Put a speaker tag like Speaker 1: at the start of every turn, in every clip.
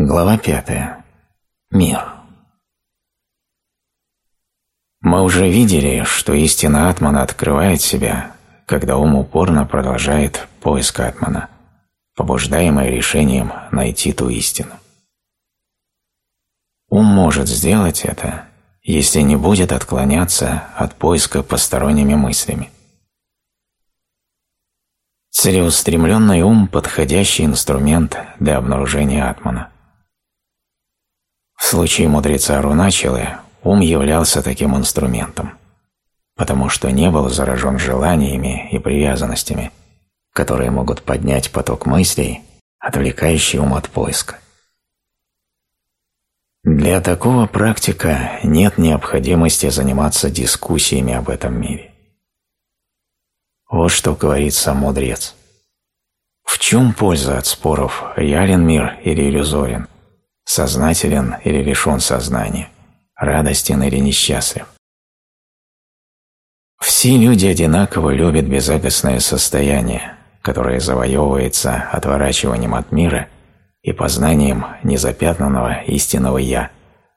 Speaker 1: Глава пятая. Мир. Мы уже видели, что истина Атмана открывает себя, когда ум упорно продолжает поиск Атмана, побуждаемый решением найти ту истину. Ум может сделать это, если не будет отклоняться от поиска посторонними мыслями. Целеустремленный ум – подходящий инструмент для обнаружения Атмана – в случае мудреца Руначилы ум являлся таким инструментом, потому что не был заражен желаниями и привязанностями, которые могут поднять поток мыслей, отвлекающий ум от поиска. Для такого практика нет необходимости заниматься дискуссиями об этом мире. Вот что говорит сам мудрец. В чем польза от споров, реален мир или иллюзорен – сознателен или лишен сознания, радостен или несчастлив. Все люди одинаково любят безагостное состояние, которое завоевывается отворачиванием от мира и познанием незапятнанного истинного «я»,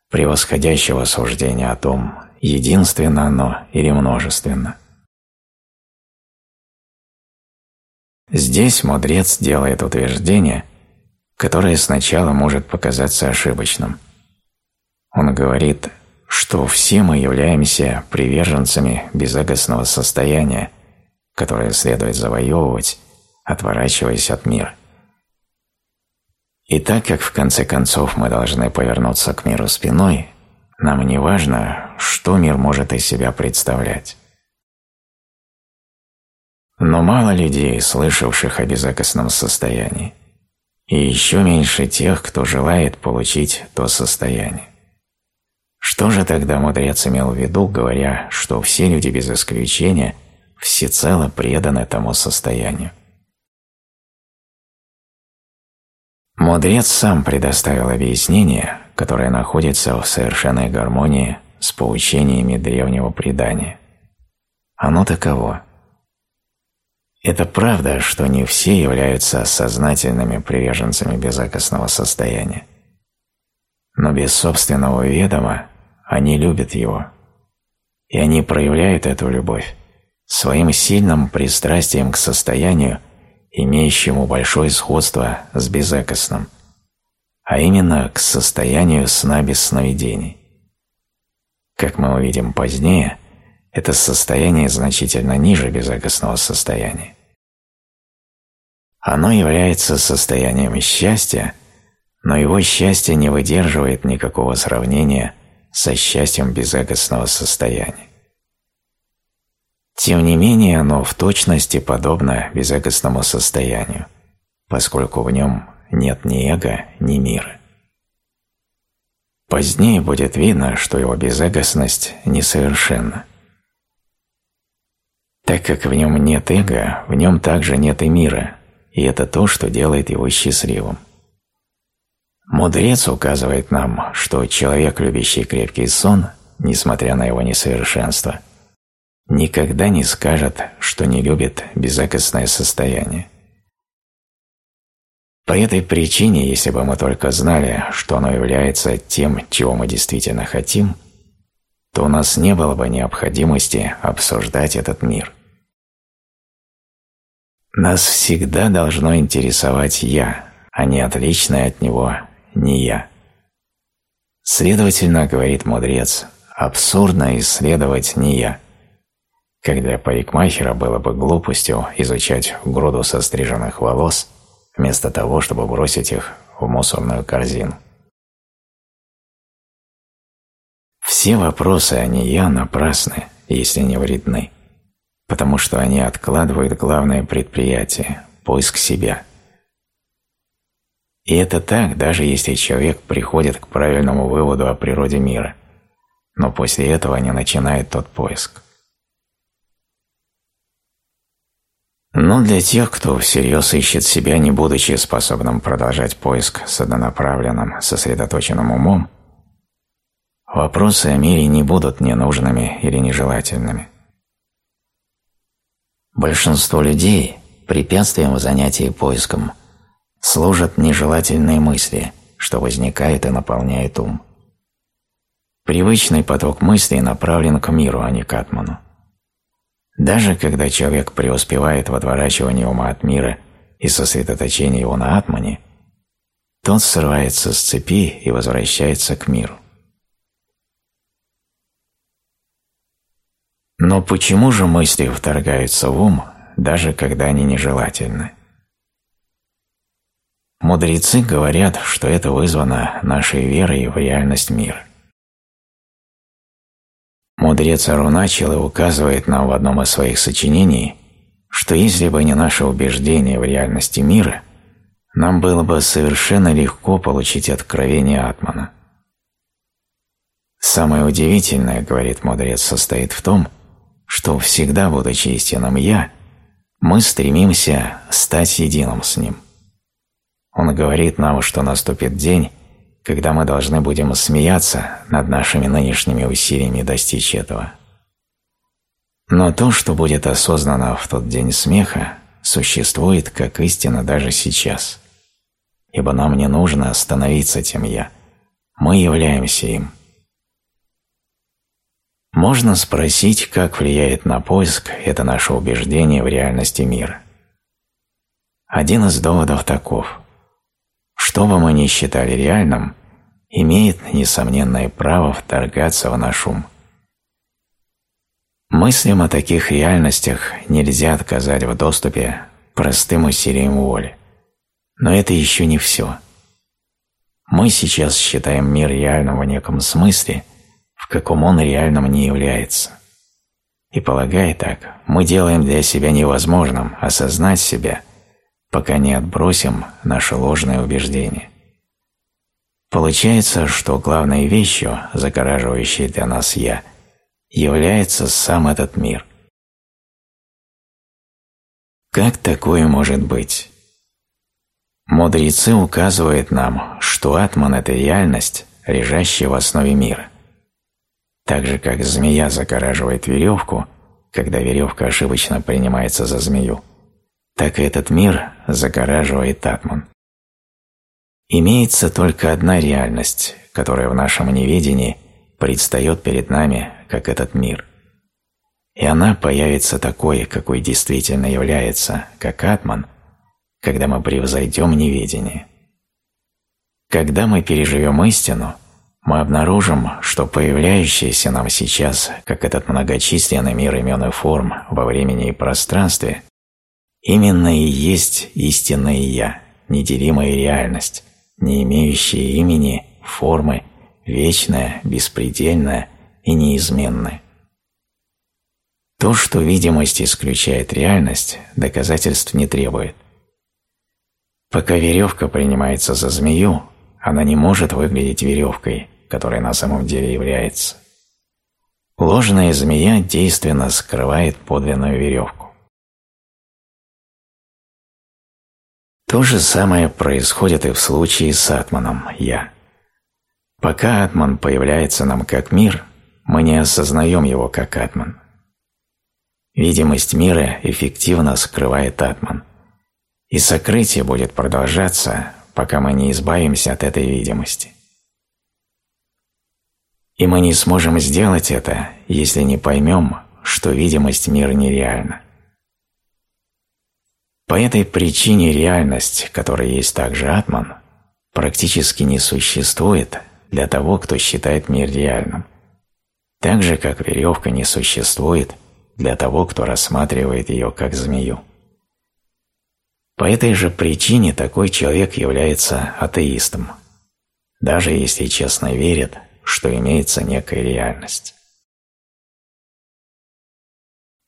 Speaker 1: превосходящего суждения о том, единственно оно или множественно. Здесь мудрец делает утверждение – которое сначала может показаться ошибочным. Он говорит, что все мы являемся приверженцами безагостного состояния, которое следует завоевывать, отворачиваясь от мира. И так как в конце концов мы должны повернуться к миру спиной, нам не важно, что мир может из себя представлять. Но мало людей, слышавших о безопасном состоянии и еще меньше тех, кто желает получить то состояние. Что же тогда мудрец имел в виду, говоря, что все люди без исключения всецело преданы тому состоянию? Мудрец сам предоставил объяснение, которое находится в совершенной гармонии с поучениями древнего предания. Оно таково. Это правда, что не все являются сознательными приверженцами безопасного состояния. Но без собственного ведома они любят его. И они проявляют эту любовь своим сильным пристрастием к состоянию, имеющему большое сходство с безэкосным, а именно к состоянию сна без сновидений. Как мы увидим позднее, это состояние значительно ниже безопасного состояния. Оно является состоянием счастья, но его счастье не выдерживает никакого сравнения со счастьем безэгостного состояния. Тем не менее, оно в точности подобно безэгостному состоянию, поскольку в нем нет ни эго, ни мира. Позднее будет видно, что его безэгостность несовершенна. Так как в нем нет эго, в нем также нет и мира, и это то, что делает его счастливым. Мудрец указывает нам, что человек, любящий крепкий сон, несмотря на его несовершенство, никогда не скажет, что не любит безопасное состояние. По этой причине, если бы мы только знали, что оно является тем, чего мы действительно хотим, то у нас не было бы необходимости обсуждать этот мир – нас всегда должно интересовать «я», а не отличное от него «не я». Следовательно, говорит мудрец, абсурдно исследовать «не я», как для парикмахера было бы глупостью изучать груду состриженных волос вместо того, чтобы бросить их в мусорную корзину. Все вопросы о «не я» напрасны, если не вредны потому что они откладывают главное предприятие – поиск себя. И это так, даже если человек приходит к правильному выводу о природе мира, но после этого не начинает тот поиск. Но для тех, кто всерьез ищет себя, не будучи способным продолжать поиск с однонаправленным, сосредоточенным умом, вопросы о мире не будут ненужными или нежелательными. Большинство людей препятствием в занятии поиском служат нежелательные мысли, что возникает и наполняет ум. Привычный поток мыслей направлен к миру, а не к атману. Даже когда человек преуспевает в отворачивании ума от мира и сосредоточении его на атмане, тот срывается с цепи и возвращается к миру. Но почему же мысли вторгаются в ум, даже когда они нежелательны? Мудрецы говорят, что это вызвано нашей верой в реальность мира. Мудрец Аруначила указывает нам в одном из своих сочинений, что если бы не наше убеждение в реальности мира, нам было бы совершенно легко получить откровение Атмана. Самое удивительное, говорит мудрец, состоит в том, всегда, будучи истинным «я», мы стремимся стать единым с Ним. Он говорит нам, что наступит день, когда мы должны будем смеяться над нашими нынешними усилиями достичь этого. Но то, что будет осознано в тот день смеха, существует как истина даже сейчас. Ибо нам не нужно становиться тем «я». Мы являемся им. Можно спросить, как влияет на поиск это наше убеждение в реальности мира. Один из доводов таков. Что бы мы ни считали реальным, имеет несомненное право вторгаться в наш ум. Мыслям о таких реальностях нельзя отказать в доступе простым усилием воли. Но это еще не все. Мы сейчас считаем мир реальным в неком смысле, в каком он реальным не является. И полагая так, мы делаем для себя невозможным осознать себя, пока не отбросим наши ложные убеждения. Получается, что главной вещью, загораживающей для нас «я», является сам этот мир. Как такое может быть? Мудрецы указывают нам, что атман – это реальность, лежащая в основе мира. Так же, как змея загораживает веревку, когда веревка ошибочно принимается за змею, так и этот мир загораживает атман. Имеется только одна реальность, которая в нашем неведении предстает перед нами, как этот мир. И она появится такой, какой действительно является, как атман, когда мы превзойдем неведение. Когда мы переживем истину, мы обнаружим, что появляющийся нам сейчас, как этот многочисленный мир имен и форм во времени и пространстве, именно и есть истинное Я, неделимая реальность, не имеющее имени, формы, вечное, беспредельное и неизменное. То, что видимость исключает реальность, доказательств не требует. Пока веревка принимается за змею, она не может выглядеть веревкой, которая на самом деле является. Ложная змея действенно скрывает подлинную веревку. То же самое происходит и в случае с атманом «я». Пока атман появляется нам как мир, мы не осознаем его как атман. Видимость мира эффективно скрывает атман, и сокрытие будет продолжаться, пока мы не избавимся от этой видимости. И мы не сможем сделать это, если не поймем, что видимость мира нереальна. По этой причине реальность, которая есть также атман, практически не существует для того, кто считает мир реальным. Так же, как веревка не существует для того, кто рассматривает ее как змею. По этой же причине такой человек является атеистом, даже если честно верит, что имеется некая реальность.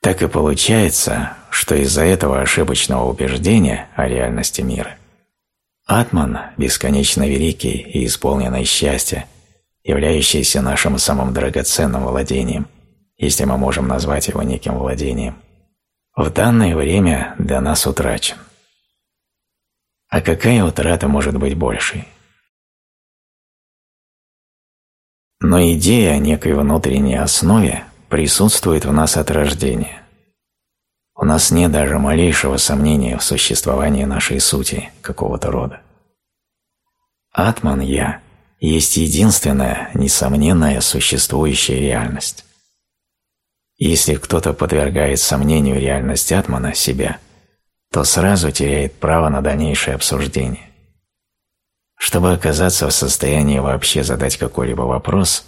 Speaker 1: Так и получается, что из-за этого ошибочного убеждения о реальности мира Атман, бесконечно великий и исполненный счастья, являющийся нашим самым драгоценным владением, если мы можем назвать его неким владением, в данное время для нас утрачен. А какая утрата может быть большей? Но идея о некой внутренней основе присутствует в нас от рождения. У нас нет даже малейшего сомнения в существовании нашей сути какого-то рода. Атман-Я есть единственная, несомненная существующая реальность. Если кто-то подвергает сомнению реальность Атмана себя, то сразу теряет право на дальнейшее обсуждение. Чтобы оказаться в состоянии вообще задать какой-либо вопрос,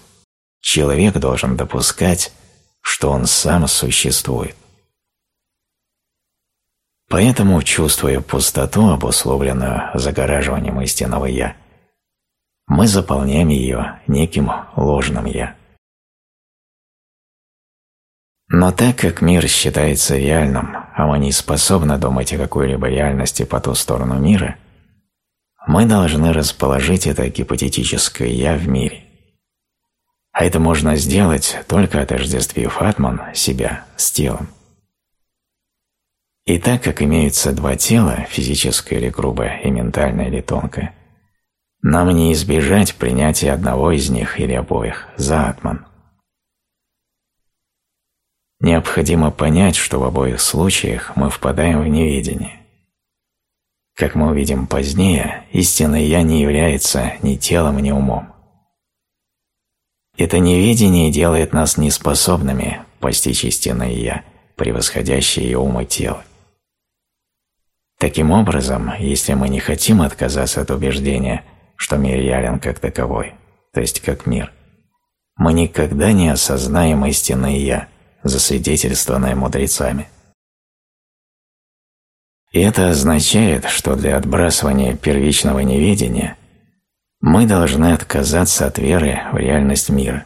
Speaker 1: человек должен допускать, что он сам существует. Поэтому, чувствуя пустоту, обусловленную загораживанием истинного «я», мы заполняем ее неким ложным «я». Но так как мир считается реальным, а мы не способны думать о какой-либо реальности по ту сторону мира, мы должны расположить это гипотетическое «я» в мире. А это можно сделать, только отождествив атман, себя, с телом. И так как имеются два тела, физическое или грубое, и ментальное или тонкое, нам не избежать принятия одного из них или обоих за атман. Необходимо понять, что в обоих случаях мы впадаем в неведение. Как мы увидим позднее, истинное «я» не является ни телом, ни умом. Это неведение делает нас неспособными постичь истинное «я», превосходящее ум и тело. Таким образом, если мы не хотим отказаться от убеждения, что мир реален как таковой, то есть как мир, мы никогда не осознаем истинное «я», засвидетельствованное мудрецами. И это означает, что для отбрасывания первичного неведения мы должны отказаться от веры в реальность мира,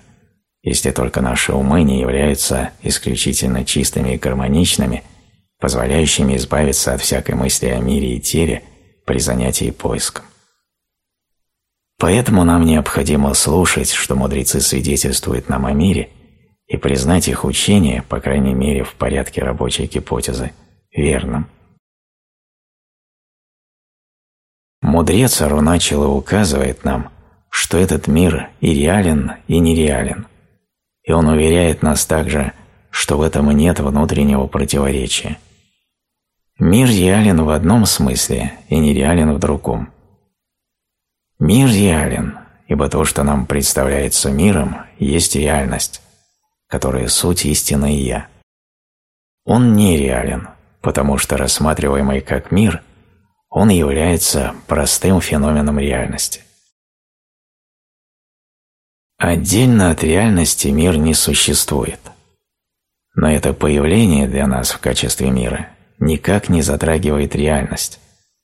Speaker 1: если только наши умы не являются исключительно чистыми и гармоничными – позволяющими избавиться от всякой мысли о мире и теле при занятии поиском. Поэтому нам необходимо слушать, что мудрецы свидетельствуют нам о мире, и признать их учение, по крайней мере в порядке рабочей гипотезы, верным. Мудрец Аруначила указывает нам, что этот мир и реален, и нереален, и он уверяет нас также, что в этом нет внутреннего противоречия – Мир реален в одном смысле и нереален в другом. Мир реален, ибо то, что нам представляется миром, есть реальность, которая суть истины «я». Он нереален, потому что рассматриваемый как мир, он является простым феноменом реальности. Отдельно от реальности мир не существует. Но это появление для нас в качестве мира никак не затрагивает реальность,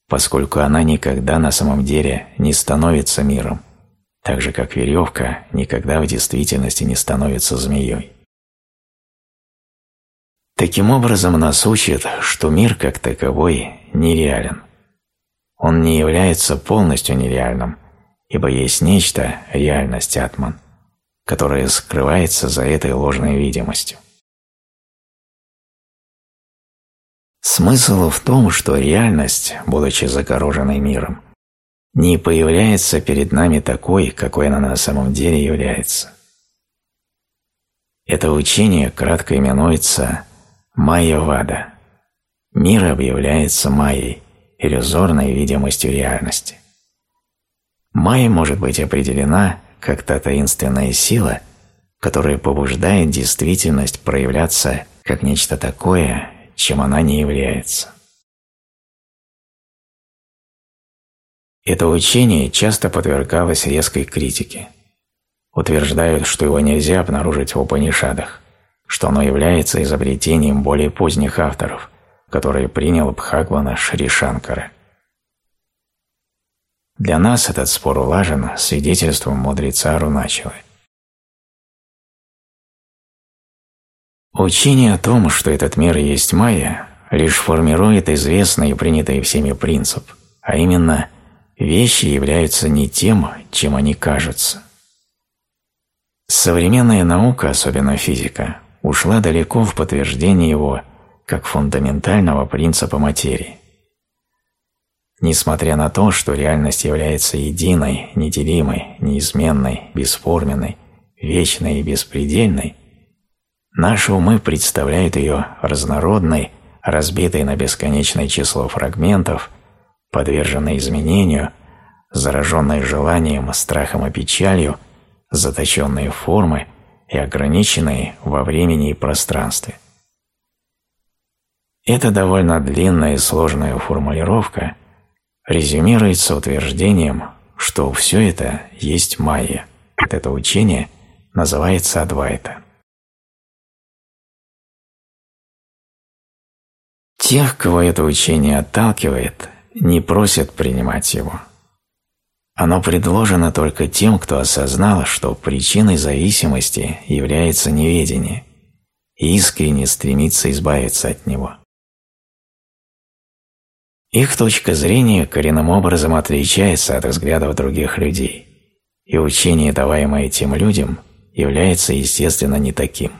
Speaker 1: поскольку она никогда на самом деле не становится миром, так же как веревка никогда в действительности не становится змеей. Таким образом нас учит, что мир как таковой нереален. Он не является полностью нереальным, ибо есть нечто, реальность атман, которая скрывается за этой ложной видимостью. Смысл в том, что реальность, будучи загороженной миром, не появляется перед нами такой, какой она на самом деле является. Это учение кратко именуется Майя-Вада. Мир объявляется Майей, иллюзорной видимостью реальности. Майя может быть определена как та таинственная сила, которая побуждает действительность проявляться как нечто такое, чем она не является. Это учение часто подвергалось резкой критике. Утверждают, что его нельзя обнаружить в Упанишадах, что оно является изобретением более поздних авторов, которые принял Бхагвана Шри Шанкара. Для нас этот спор улажен свидетельством мудреца Руначилы. Учение о том, что этот мир есть майя, лишь формирует известный и принятый всеми принцип, а именно вещи являются не тем, чем они кажутся. Современная наука, особенно физика, ушла далеко в подтверждение его как фундаментального принципа материи. Несмотря на то, что реальность является единой, неделимой, неизменной, бесформенной, вечной и беспредельной, Наши умы представляют ее разнородной, разбитой на бесконечное число фрагментов, подверженной изменению, зараженные желанием, страхом и печалью, заточенные формы и ограниченные во времени и пространстве. Эта довольно длинная и сложная формулировка резюмируется утверждением, что все это есть майя. Это учение называется Адвайта. Тех, кого это учение отталкивает, не просят принимать его. Оно предложено только тем, кто осознал, что причиной зависимости является неведение и искренне стремится избавиться от него. Их точка зрения коренным образом отличается от взглядов других людей, и учение, даваемое этим людям, является, естественно, не таким.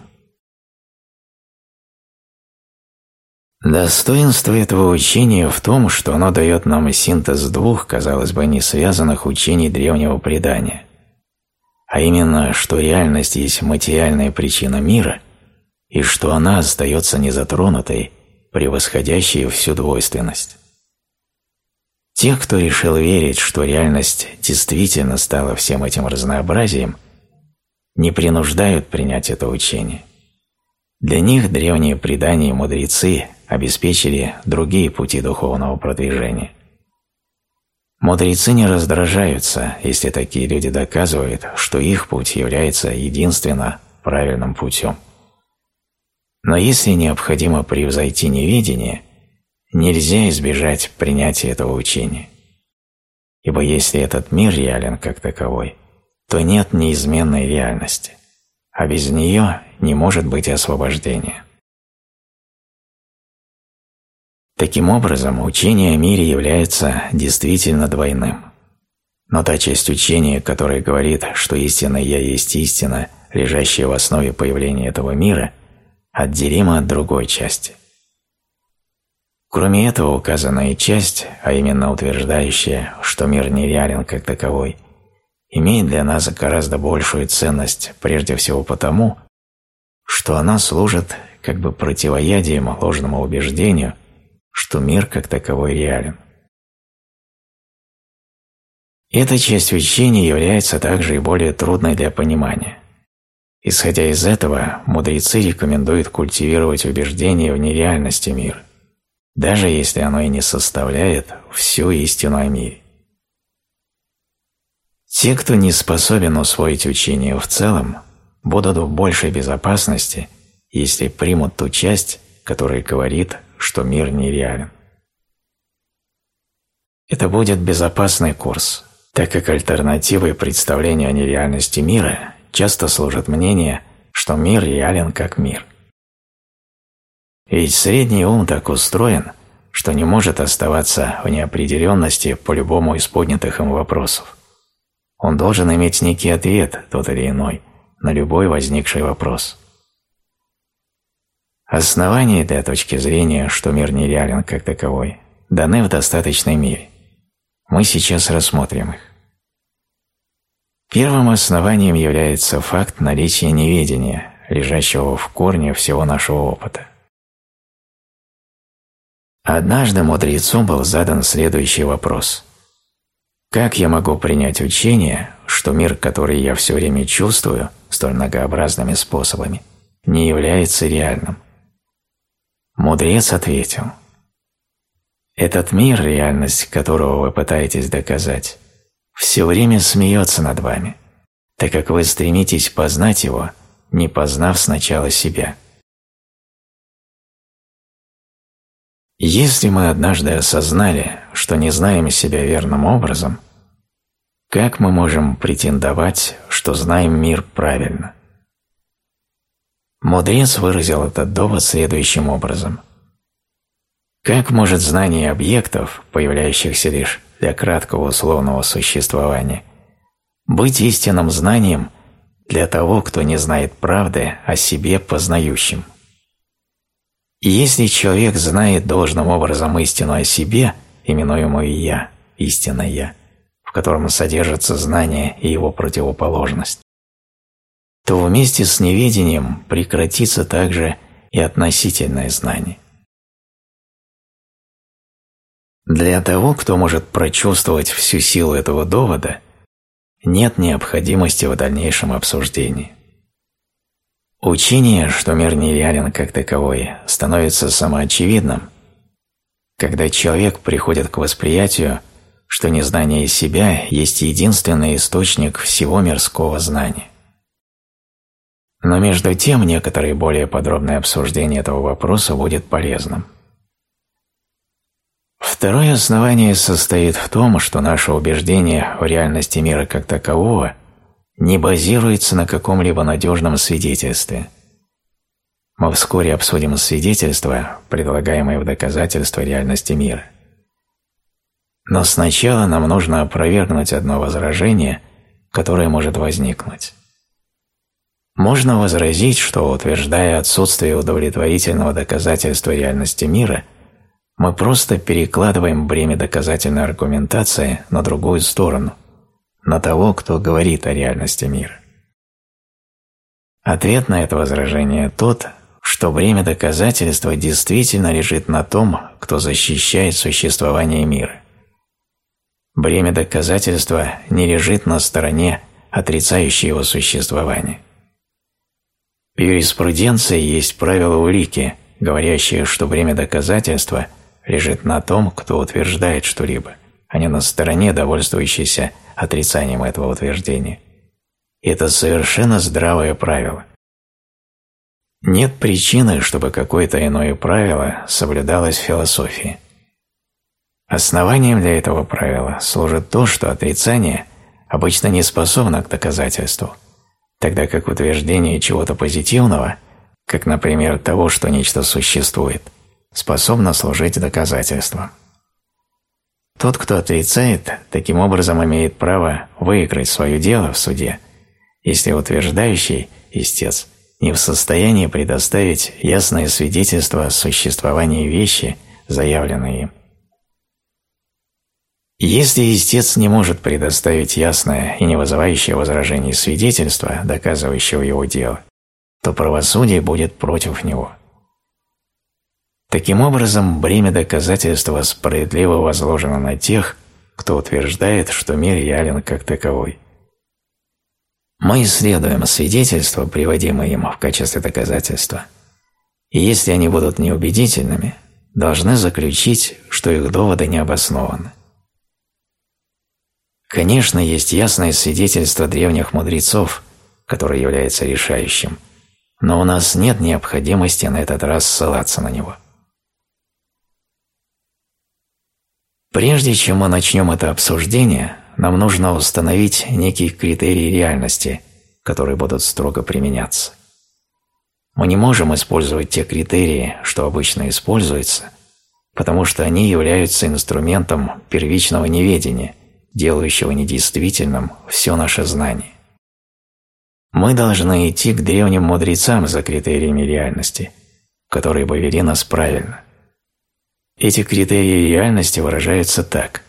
Speaker 1: Достоинство этого учения в том, что оно дает нам синтез двух, казалось бы, не связанных учений древнего предания, а именно, что реальность есть материальная причина мира и что она остается незатронутой, превосходящей всю двойственность. Тех, кто решил верить, что реальность действительно стала всем этим разнообразием, не принуждают принять это учение. Для них древние предания и мудрецы обеспечили другие пути духовного продвижения. Мудрецы не раздражаются, если такие люди доказывают, что их путь является единственно правильным путем. Но если необходимо превзойти неведение – нельзя избежать принятия этого учения. Ибо если этот мир реален как таковой, то нет неизменной реальности, а без нее не может быть освобождения. Таким образом, учение о мире является действительно двойным. Но та часть учения, которая говорит, что истинное «я» есть истина, лежащая в основе появления этого мира, отделима от другой части – Кроме этого, указанная часть, а именно утверждающая, что мир нереален как таковой, имеет для нас гораздо большую ценность прежде всего потому, что она служит как бы противоядием ложному убеждению, что мир как таковой реален. Эта часть учения является также и более трудной для понимания. Исходя из этого, мудрецы рекомендуют культивировать убеждение в нереальности мира даже если оно и не составляет всю истину о мире. Те, кто не способен усвоить учение в целом, будут в большей безопасности, если примут ту часть, которая говорит, что мир нереален. Это будет безопасный курс, так как альтернативой представлению о нереальности мира часто служит мнение, что мир реален как мир – ведь средний ум так устроен, что не может оставаться в неопределенности по любому из поднятых им вопросов. Он должен иметь некий ответ, тот или иной, на любой возникший вопрос. Основания для точки зрения, что мир нереален как таковой, даны в достаточной мере. Мы сейчас рассмотрим их. Первым основанием является факт наличия неведения, лежащего в корне всего нашего опыта. Однажды мудрецу был задан следующий вопрос. Как я могу принять учение, что мир, который я все время чувствую столь многообразными способами, не является реальным? Мудрец ответил. Этот мир, реальность которого вы пытаетесь доказать, все время смеется над вами, так как вы стремитесь познать его, не познав сначала себя. Если мы однажды осознали, что не знаем себя верным образом, как мы можем претендовать, что знаем мир правильно? Мудрец выразил этот довод следующим образом. Как может знание объектов, появляющихся лишь для краткого условного существования, быть истинным знанием для того, кто не знает правды о себе познающим? Если человек знает должным образом истину о себе, именуемую «я», истинное «я», в котором содержится знание и его противоположность, то вместе с неведением прекратится также и относительное знание. Для того, кто может прочувствовать всю силу этого довода, нет необходимости в дальнейшем обсуждении. Учение, что мир нереален как таковой, становится самоочевидным, когда человек приходит к восприятию, что незнание себя есть единственный источник всего мирского знания. Но между тем некоторые более подробное обсуждение этого вопроса будет полезным. Второе основание состоит в том, что наше убеждение в реальности мира как такового не базируется на каком-либо надежном свидетельстве. Мы вскоре обсудим свидетельства, предлагаемые в доказательство реальности мира. Но сначала нам нужно опровергнуть одно возражение, которое может возникнуть. Можно возразить, что, утверждая отсутствие удовлетворительного доказательства реальности мира, мы просто перекладываем бремя доказательной аргументации на другую сторону – на того, кто говорит о реальности мира. Ответ на это возражение тот, что время доказательства действительно лежит на том, кто защищает существование мира. Бремя доказательства не лежит на стороне, отрицающей его существование. В юриспруденции есть правило улики, говорящее, что время доказательства лежит на том, кто утверждает что-либо, а не на стороне, довольствующейся отрицанием этого утверждения. Это совершенно здравое правило. Нет причины, чтобы какое-то иное правило соблюдалось в философии. Основанием для этого правила служит то, что отрицание обычно не способно к доказательству, тогда как утверждение чего-то позитивного, как, например, того, что нечто существует, способно служить доказательством. Тот, кто отрицает, таким образом имеет право выиграть свое дело в суде, если утверждающий, истец, не в состоянии предоставить ясное свидетельство о существовании вещи, заявленной им. Если истец не может предоставить ясное и не вызывающее возражений свидетельство, доказывающего его дело, то правосудие будет против него – Таким образом, бремя доказательства справедливо возложено на тех, кто утверждает, что мир реален как таковой. Мы исследуем свидетельства, приводимые им в качестве доказательства, и если они будут неубедительными, должны заключить, что их доводы не обоснованы. Конечно, есть ясное свидетельство древних мудрецов, которое является решающим, но у нас нет необходимости на этот раз ссылаться на него. Прежде чем мы начнем это обсуждение, нам нужно установить некие критерии реальности, которые будут строго применяться. Мы не можем использовать те критерии, что обычно используются, потому что они являются инструментом первичного неведения, делающего недействительным все наше знание. Мы должны идти к древним мудрецам за критериями реальности, которые бы вели нас правильно. Эти критерии реальности выражаются так.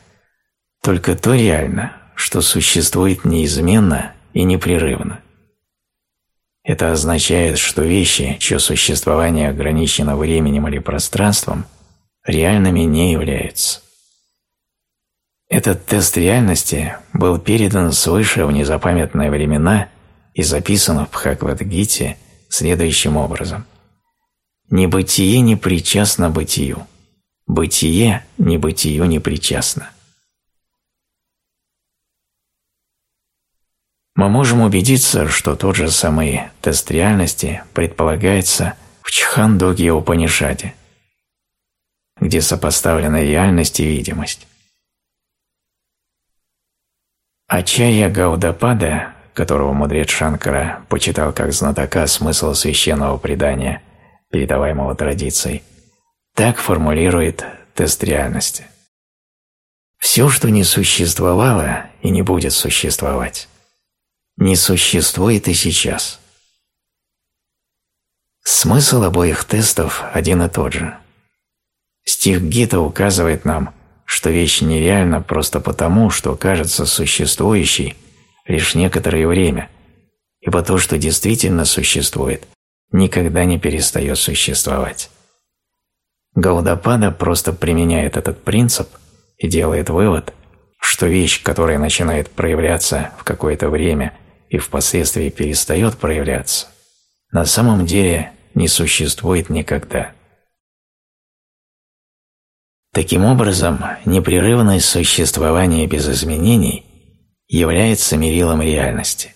Speaker 1: Только то реально, что существует неизменно и непрерывно. Это означает, что вещи, чье существование ограничено временем или пространством, реальными не являются. Этот тест реальности был передан свыше в незапамятные времена и записан в Бхагавадгите следующим образом. «Небытие не причастно бытию». Бытие небытию не причастно. Мы можем убедиться, что тот же самый тест реальности предполагается в Чхандоге Упанишаде, где сопоставлены реальность и видимость. Ачарья Гаудапада, которого мудрец Шанкара почитал как знатока смысла священного предания, передаваемого традицией, так формулирует тест реальности. Все, что не существовало и не будет существовать, не существует и сейчас. Смысл обоих тестов один и тот же. Стих Гита указывает нам, что вещь нереальна просто потому, что кажется существующей лишь некоторое время, ибо то, что действительно существует, никогда не перестает существовать. Гаудапада просто применяет этот принцип, и делает вывод, что вещь, которая начинает проявляться в какое-то время и впоследствии перестает проявляться, на самом деле не существует никогда. Таким образом, непрерывное существование без изменений является мерилом реальности.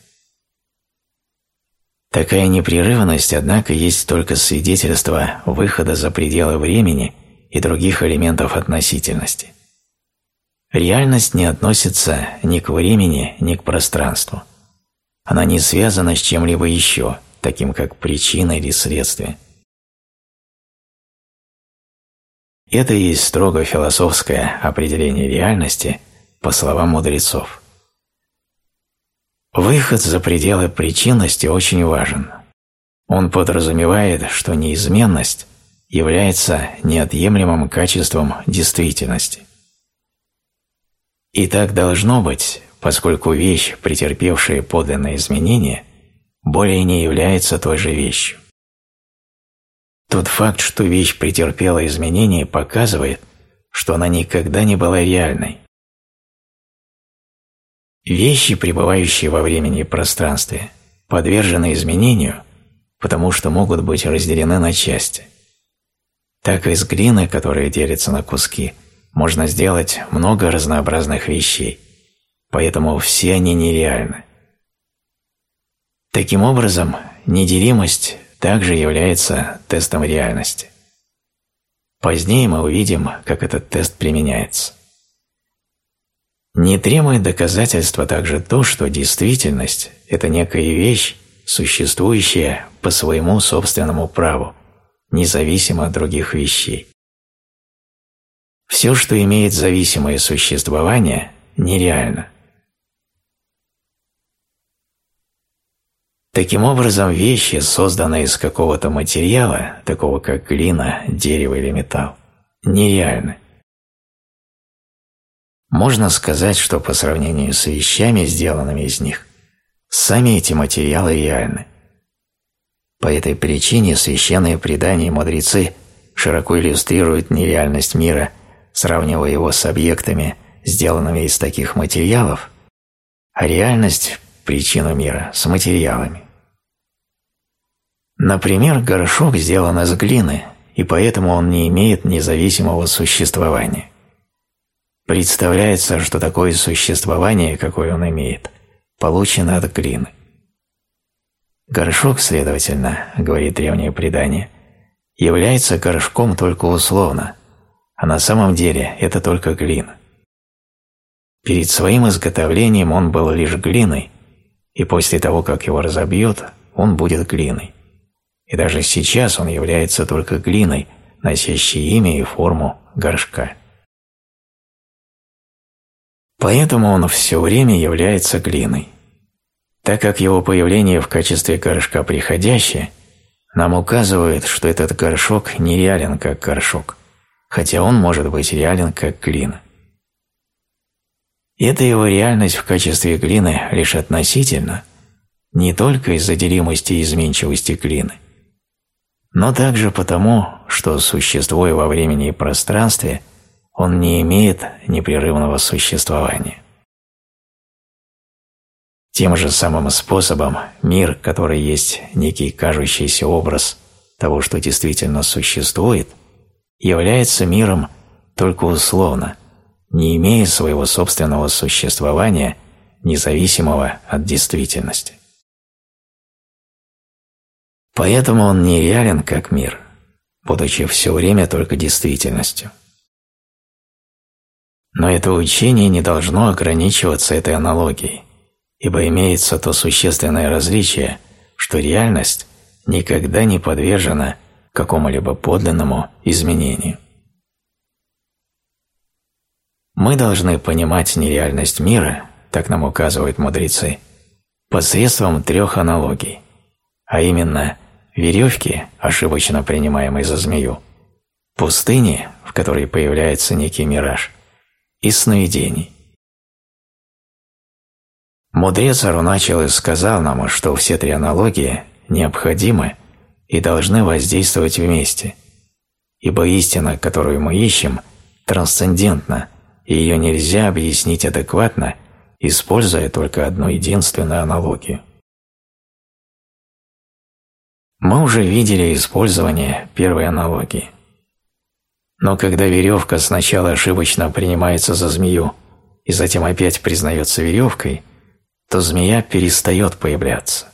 Speaker 1: Такая непрерывность, однако, есть только свидетельство выхода за пределы времени и других элементов относительности. Реальность не относится ни к времени, ни к пространству. Она не связана с чем-либо еще, таким как причина или следствие. Это и есть строго философское определение реальности, по словам мудрецов. Выход за пределы причинности очень важен. Он подразумевает, что неизменность является неотъемлемым качеством действительности. И так должно быть, поскольку вещь, претерпевшая подлинное изменение, более не является той же вещью. Тот факт, что вещь претерпела изменение, показывает, что она никогда не была реальной, Вещи, пребывающие во времени и пространстве, подвержены изменению, потому что могут быть разделены на части. Так из глины, которая делится на куски, можно сделать много разнообразных вещей, поэтому все они нереальны. Таким образом, неделимость также является тестом реальности. Позднее мы увидим, как этот тест применяется. Не требует доказательства также то, что действительность – это некая вещь, существующая по своему собственному праву, независимо от других вещей. Все, что имеет зависимое существование, нереально. Таким образом, вещи, созданные из какого-то материала, такого как глина, дерево или металл, нереальны. Можно сказать, что по сравнению с вещами, сделанными из них, сами эти материалы реальны. По этой причине священные предания и мудрецы широко иллюстрируют нереальность мира, сравнивая его с объектами, сделанными из таких материалов, а реальность – причину мира с материалами. Например, горшок сделан из глины, и поэтому он не имеет независимого существования. Представляется, что такое существование, какое он имеет, получено от глины. Горшок, следовательно, говорит древнее предание, является горшком только условно, а на самом деле это только глина. Перед своим изготовлением он был лишь глиной, и после того, как его разобьют, он будет глиной. И даже сейчас он является только глиной, носящей имя и форму горшка. Поэтому он все время является глиной. Так как его появление в качестве горшка приходящее, нам указывает, что этот горшок нереален как горшок, хотя он может быть реален как глина. Эта его реальность в качестве глины лишь относительно, не только из-за делимости и изменчивости глины, но также потому, что, существуя во времени и пространстве, он не имеет непрерывного существования. Тем же самым способом мир, который есть некий кажущийся образ того, что действительно существует, является миром только условно, не имея своего собственного существования, независимого от действительности. Поэтому он не реален как мир, будучи все время только действительностью. Но это учение не должно ограничиваться этой аналогией, ибо имеется то существенное различие, что реальность никогда не подвержена какому-либо подлинному изменению. Мы должны понимать нереальность мира, так нам указывают мудрецы, посредством трех аналогий, а именно веревки, ошибочно принимаемой за змею, пустыни, в которой появляется некий мираж – и сновидений. Мудрец Аруначалы сказал нам, что все три аналогии необходимы и должны воздействовать вместе, ибо истина, которую мы ищем, трансцендентна и ее нельзя объяснить адекватно, используя только одну единственную аналогию. Мы уже видели использование первой аналогии. Но когда веревка сначала ошибочно принимается за змею и затем опять признается веревкой, то змея перестает появляться.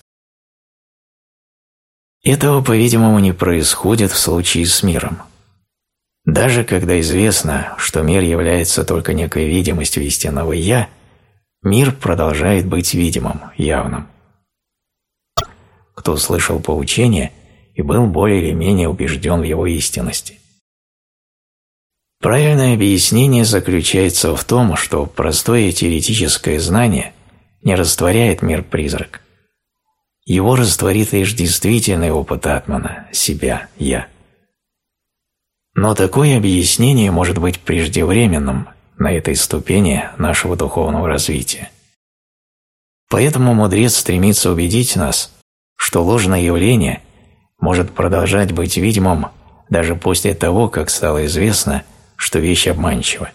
Speaker 1: Этого, по-видимому, не происходит в случае с миром. Даже когда известно, что мир является только некой видимостью истинного «я», мир продолжает быть видимым, явным. Кто услышал поучение и был более или менее убежден в его истинности. Правильное объяснение заключается в том, что простое теоретическое знание не растворяет мир-призрак, его растворит лишь действительный опыт Атмана, себя, «я». Но такое объяснение может быть преждевременным на этой ступени нашего духовного развития. Поэтому мудрец стремится убедить нас, что ложное явление может продолжать быть видимым даже после того, как стало известно, что вещь обманчива.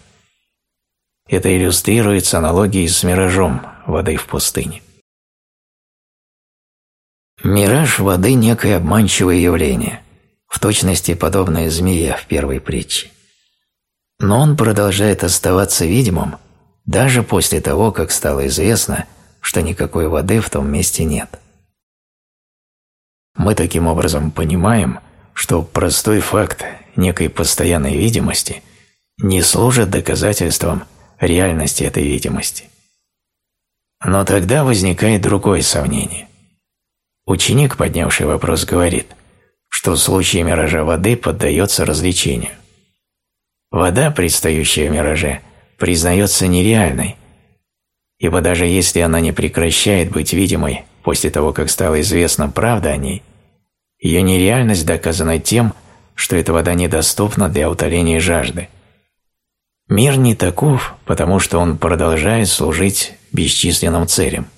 Speaker 1: Это иллюстрируется аналогией с миражом воды в пустыне. Мираж воды – некое обманчивое явление, в точности подобное змее в первой притче. Но он продолжает оставаться видимым даже после того, как стало известно, что никакой воды в том месте нет. Мы таким образом понимаем, что простой факт некой постоянной видимости не служит доказательством реальности этой видимости. Но тогда возникает другое сомнение. Ученик, поднявший вопрос, говорит, что в случае миража воды поддается развлечению. Вода, предстающая в мираже, признается нереальной, ибо даже если она не прекращает быть видимой после того, как стала известна правда о ней, ее нереальность доказана тем, что эта вода недоступна для утоления жажды. Мир не таков, потому что он продолжает служить бесчисленным целям –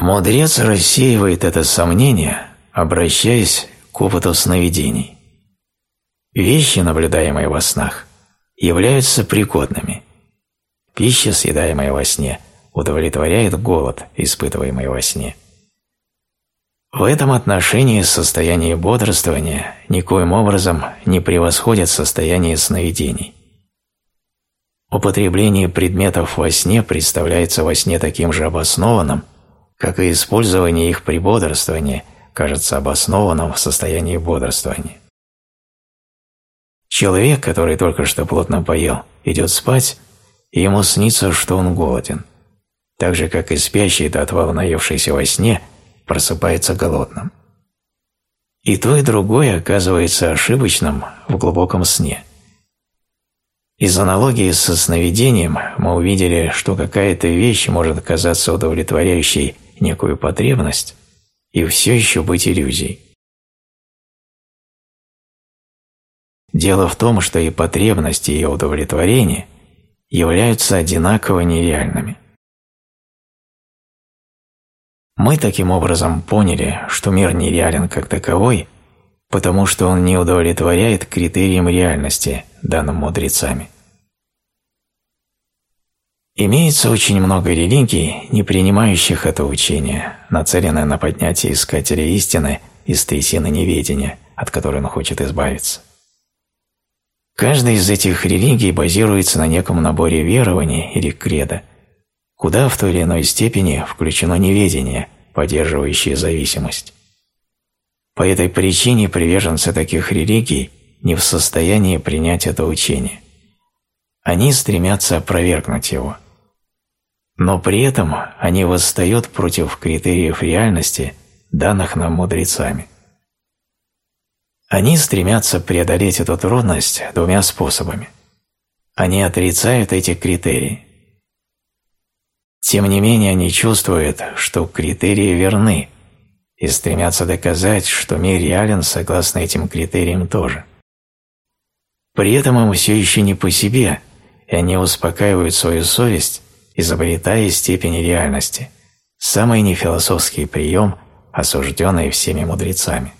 Speaker 1: Мудрец рассеивает это сомнение, обращаясь к опыту сновидений. Вещи, наблюдаемые во снах, являются пригодными. Пища, съедаемая во сне, удовлетворяет голод, испытываемый во сне. В этом отношении состояние бодрствования никоим образом не превосходит состояние сновидений. Употребление предметов во сне представляется во сне таким же обоснованным, как и использование их при бодрствовании кажется обоснованным в состоянии бодрствования. Человек, который только что плотно поел, идет спать, и ему снится, что он голоден, так же, как и спящий до отвала наевшийся во сне просыпается голодным. И то, и другое оказывается ошибочным в глубоком сне. Из аналогии со сновидением мы увидели, что какая-то вещь может казаться удовлетворяющей некую потребность и все еще быть иллюзией. Дело в том, что и потребность, и ее удовлетворение являются одинаково нереальными. Мы таким образом поняли, что мир нереален как таковой, потому что он не удовлетворяет критериям реальности, данным мудрецами. Имеется очень много религий, не принимающих это учение, нацеленное на поднятие искателя истины из трясины неведения, от которой он хочет избавиться. Каждая из этих религий базируется на неком наборе верований или кредо, куда в той или иной степени включено неведение, поддерживающее зависимость. По этой причине приверженцы таких религий не в состоянии принять это учение – они стремятся опровергнуть его. Но при этом они восстают против критериев реальности, данных нам мудрецами. Они стремятся преодолеть эту трудность двумя способами. Они отрицают эти критерии. Тем не менее они чувствуют, что критерии верны, и стремятся доказать, что мир реален согласно этим критериям тоже. При этом им все еще не по себе, и они успокаивают свою совесть, изобретая степени реальности, самый нефилософский прием, осужденный всеми мудрецами.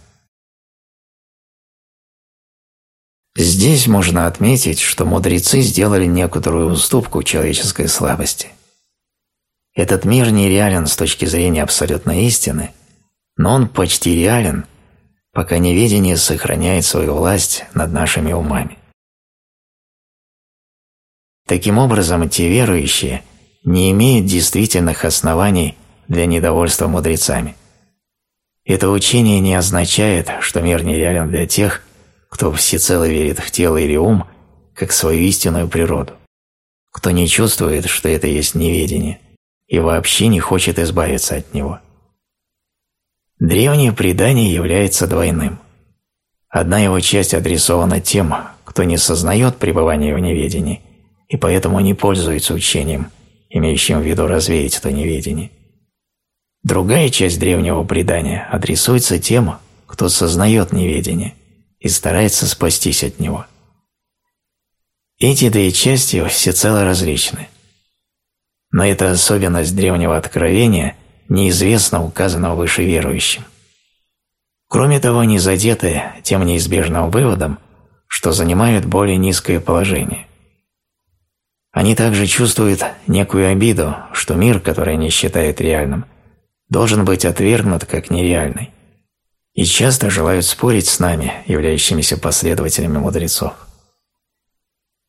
Speaker 1: Здесь можно отметить, что мудрецы сделали некоторую уступку человеческой слабости. Этот мир нереален с точки зрения абсолютной истины, но он почти реален, пока неведение сохраняет свою власть над нашими умами. Таким образом, те верующие не имеют действительных оснований для недовольства мудрецами. Это учение не означает, что мир нереален для тех, кто всецело верит в тело или ум, как свою истинную природу, кто не чувствует, что это есть неведение, и вообще не хочет избавиться от него. Древнее предание является двойным. Одна его часть адресована тем, кто не сознает пребывание в неведении и поэтому не пользуется учением, имеющим в виду развеять это неведение. Другая часть древнего предания адресуется тем, кто сознает неведение и старается спастись от него. Эти две части всецело различны. Но эта особенность древнего откровения неизвестна указанного выше верующим. Кроме того, не задеты тем неизбежным выводом, что занимают более низкое положение. Они также чувствуют некую обиду, что мир, который они считают реальным, должен быть отвергнут как нереальный и часто желают спорить с нами, являющимися последователями мудрецов.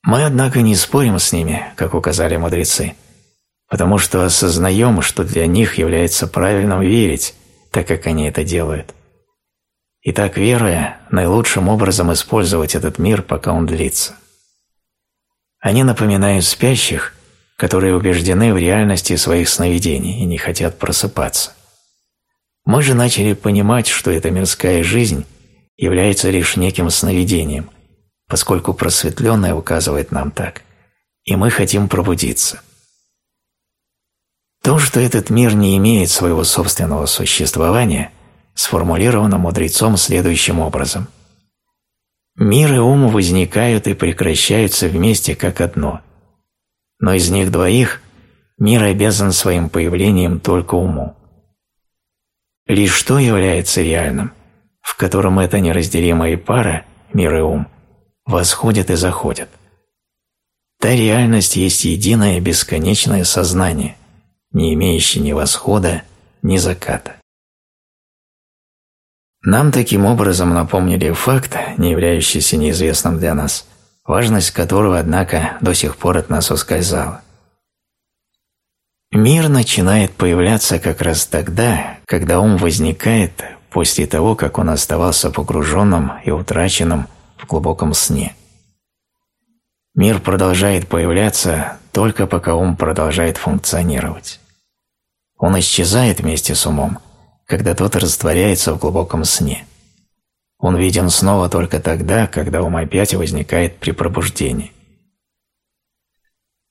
Speaker 1: Мы, однако, не спорим с ними, как указали мудрецы, потому что осознаем, что для них является правильным верить, так как они это делают. И так, веруя, наилучшим образом использовать этот мир, пока он длится. Они напоминают спящих, которые убеждены в реальности своих сновидений и не хотят просыпаться. Мы же начали понимать, что эта мирская жизнь является лишь неким сновидением, поскольку просветленное указывает нам так, и мы хотим пробудиться. То, что этот мир не имеет своего собственного существования, сформулировано мудрецом следующим образом. Мир и ум возникают и прекращаются вместе как одно, но из них двоих мир обязан своим появлением только уму. Лишь что является реальным, в котором эта неразделимая пара, мир и ум, восходят и заходят. Та реальность есть единое бесконечное сознание, не имеющее ни восхода, ни заката. Нам таким образом напомнили факт, не являющийся неизвестным для нас, важность которого, однако, до сих пор от нас ускользала. Мир начинает появляться как раз тогда, когда ум возникает после того, как он оставался погруженным и утраченным в глубоком сне. Мир продолжает появляться только пока ум продолжает функционировать. Он исчезает вместе с умом, когда тот растворяется в глубоком сне. Он виден снова только тогда, когда ум опять возникает при пробуждении.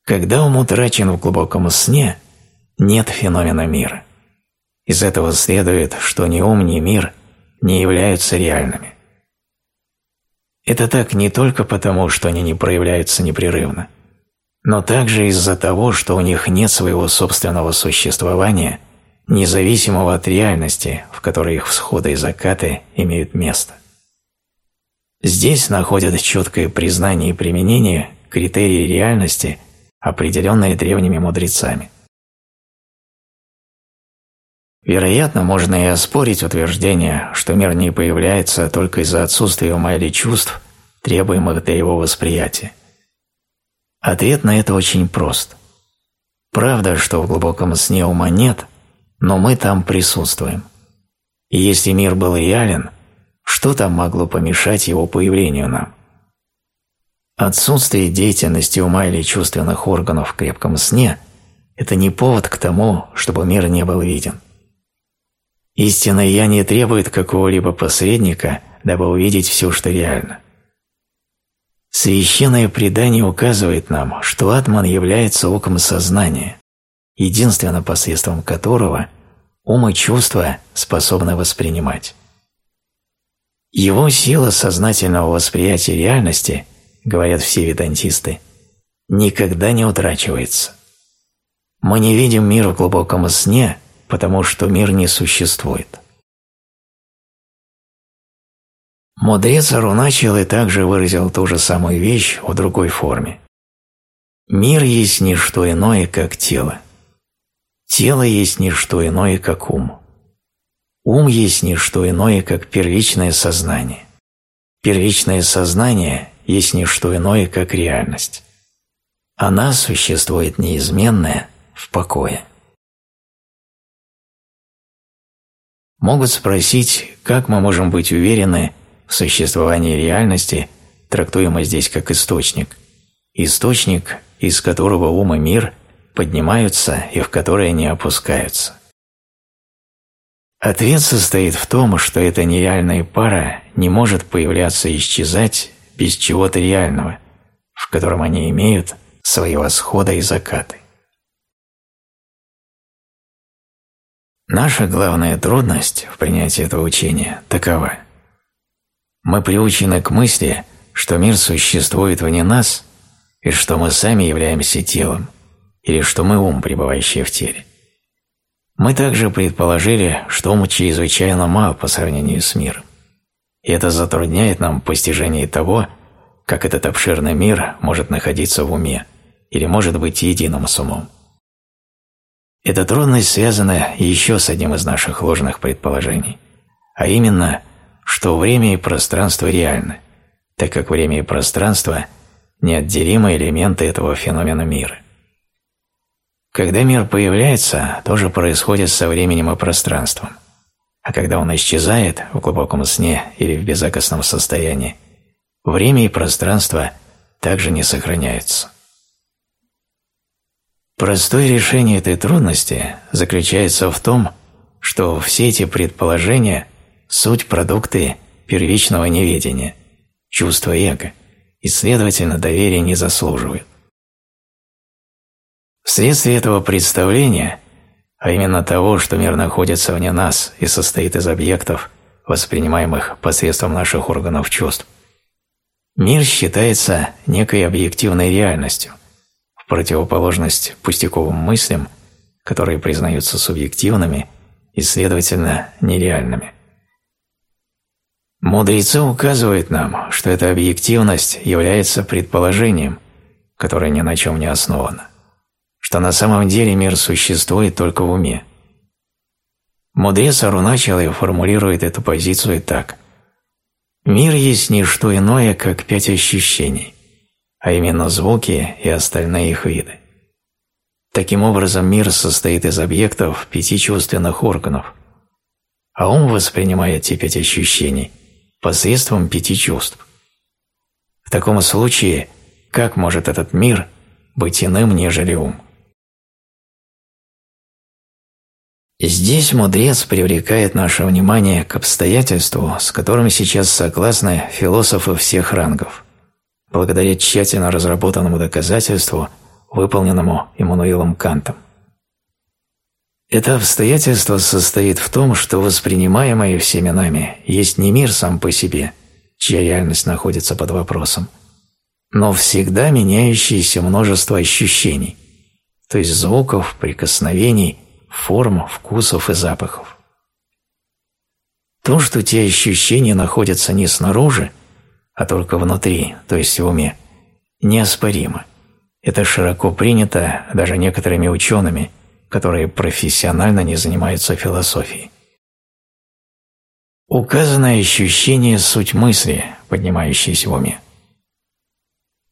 Speaker 1: Когда ум утрачен в глубоком сне – нет феномена мира. Из этого следует, что ни ум, ни мир не являются реальными. Это так не только потому, что они не проявляются непрерывно, но также из-за того, что у них нет своего собственного существования, независимого от реальности, в которой их всходы и закаты имеют место. Здесь находят четкое признание и применение критерии реальности, определенные древними мудрецами – Вероятно, можно и оспорить утверждение, что мир не появляется только из-за отсутствия ума или чувств, требуемых для его восприятия. Ответ на это очень прост. Правда, что в глубоком сне ума нет, но мы там присутствуем. И если мир был реален, что там могло помешать его появлению нам? Отсутствие деятельности ума или чувственных органов в крепком сне – это не повод к тому, чтобы мир не был виден. Истинное «я» не требует какого-либо посредника, дабы увидеть все, что реально. Священное предание указывает нам, что атман является оком сознания, единственным посредством которого ум и чувства способны воспринимать. Его сила сознательного восприятия реальности, говорят все ведантисты, никогда не утрачивается. Мы не видим мир в глубоком сне – потому что мир не существует. Мудрец Аруначалы также выразил ту же самую вещь в другой форме. Мир есть не что иное, как тело. Тело есть не что иное, как ум. Ум есть не что иное, как первичное сознание. Первичное сознание есть не что иное, как реальность. Она существует неизменная в покое. Могут спросить, как мы можем быть уверены в существовании реальности, трактуемой здесь как источник. Источник, из которого ум и мир поднимаются и в который они опускаются. Ответ состоит в том, что эта нереальная пара не может появляться и исчезать без чего-то реального, в котором они имеют свои восходы и закаты. Наша главная трудность в принятии этого учения такова. Мы приучены к мысли, что мир существует вне нас и что мы сами являемся телом, или что мы ум, пребывающий в теле. Мы также предположили, что ум чрезвычайно мал по сравнению с миром. И это затрудняет нам постижение того, как этот обширный мир может находиться в уме или может быть единым с умом. Эта трудность связана еще с одним из наших ложных предположений, а именно, что время и пространство реальны, так как время и пространство – неотделимые элементы этого феномена мира. Когда мир появляется, то же происходит со временем и пространством, а когда он исчезает в глубоком сне или в безакостном состоянии, время и пространство также не сохраняются. Простое решение этой трудности заключается в том, что все эти предположения – суть продукты первичного неведения, чувства эго, и, следовательно, доверия не заслуживают. Вследствие этого представления, а именно того, что мир находится вне нас и состоит из объектов, воспринимаемых посредством наших органов чувств, мир считается некой объективной реальностью, противоположность пустяковым мыслям, которые признаются субъективными и, следовательно, нереальными. Мудрецы указывают нам, что эта объективность является предположением, которое ни на чем не основано, что на самом деле мир существует только в уме. Мудрец Аруначалы формулирует эту позицию так. «Мир есть не что иное, как пять ощущений, а именно звуки и остальные их виды. Таким образом, мир состоит из объектов пяти чувственных органов, а ум воспринимает те пять ощущений посредством пяти чувств. В таком случае, как может этот мир быть иным, нежели ум? Здесь мудрец привлекает наше внимание к обстоятельству, с которым сейчас согласны философы всех рангов – благодаря тщательно разработанному доказательству, выполненному Иммануилом Кантом. Это обстоятельство состоит в том, что воспринимаемое всеми нами есть не мир сам по себе, чья реальность находится под вопросом, но всегда меняющееся множество ощущений, то есть звуков, прикосновений, форм, вкусов и запахов. То, что те ощущения находятся не снаружи, а только внутри, то есть в уме, неоспоримо. Это широко принято даже некоторыми учеными, которые профессионально не занимаются философией. Указанное ощущение – суть мысли, поднимающейся в уме.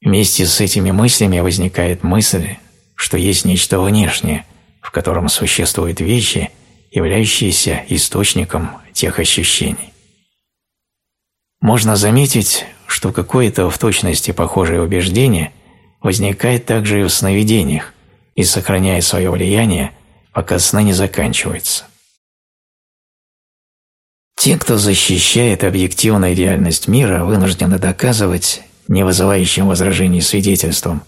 Speaker 1: Вместе с этими мыслями возникает мысль, что есть нечто внешнее, в котором существуют вещи, являющиеся источником тех ощущений. Можно заметить, что какое-то в точности похожее убеждение возникает также и в сновидениях и сохраняет свое влияние, пока сны не заканчиваются. Те, кто защищает объективную реальность мира, вынуждены доказывать, не вызывающим возражений свидетельством,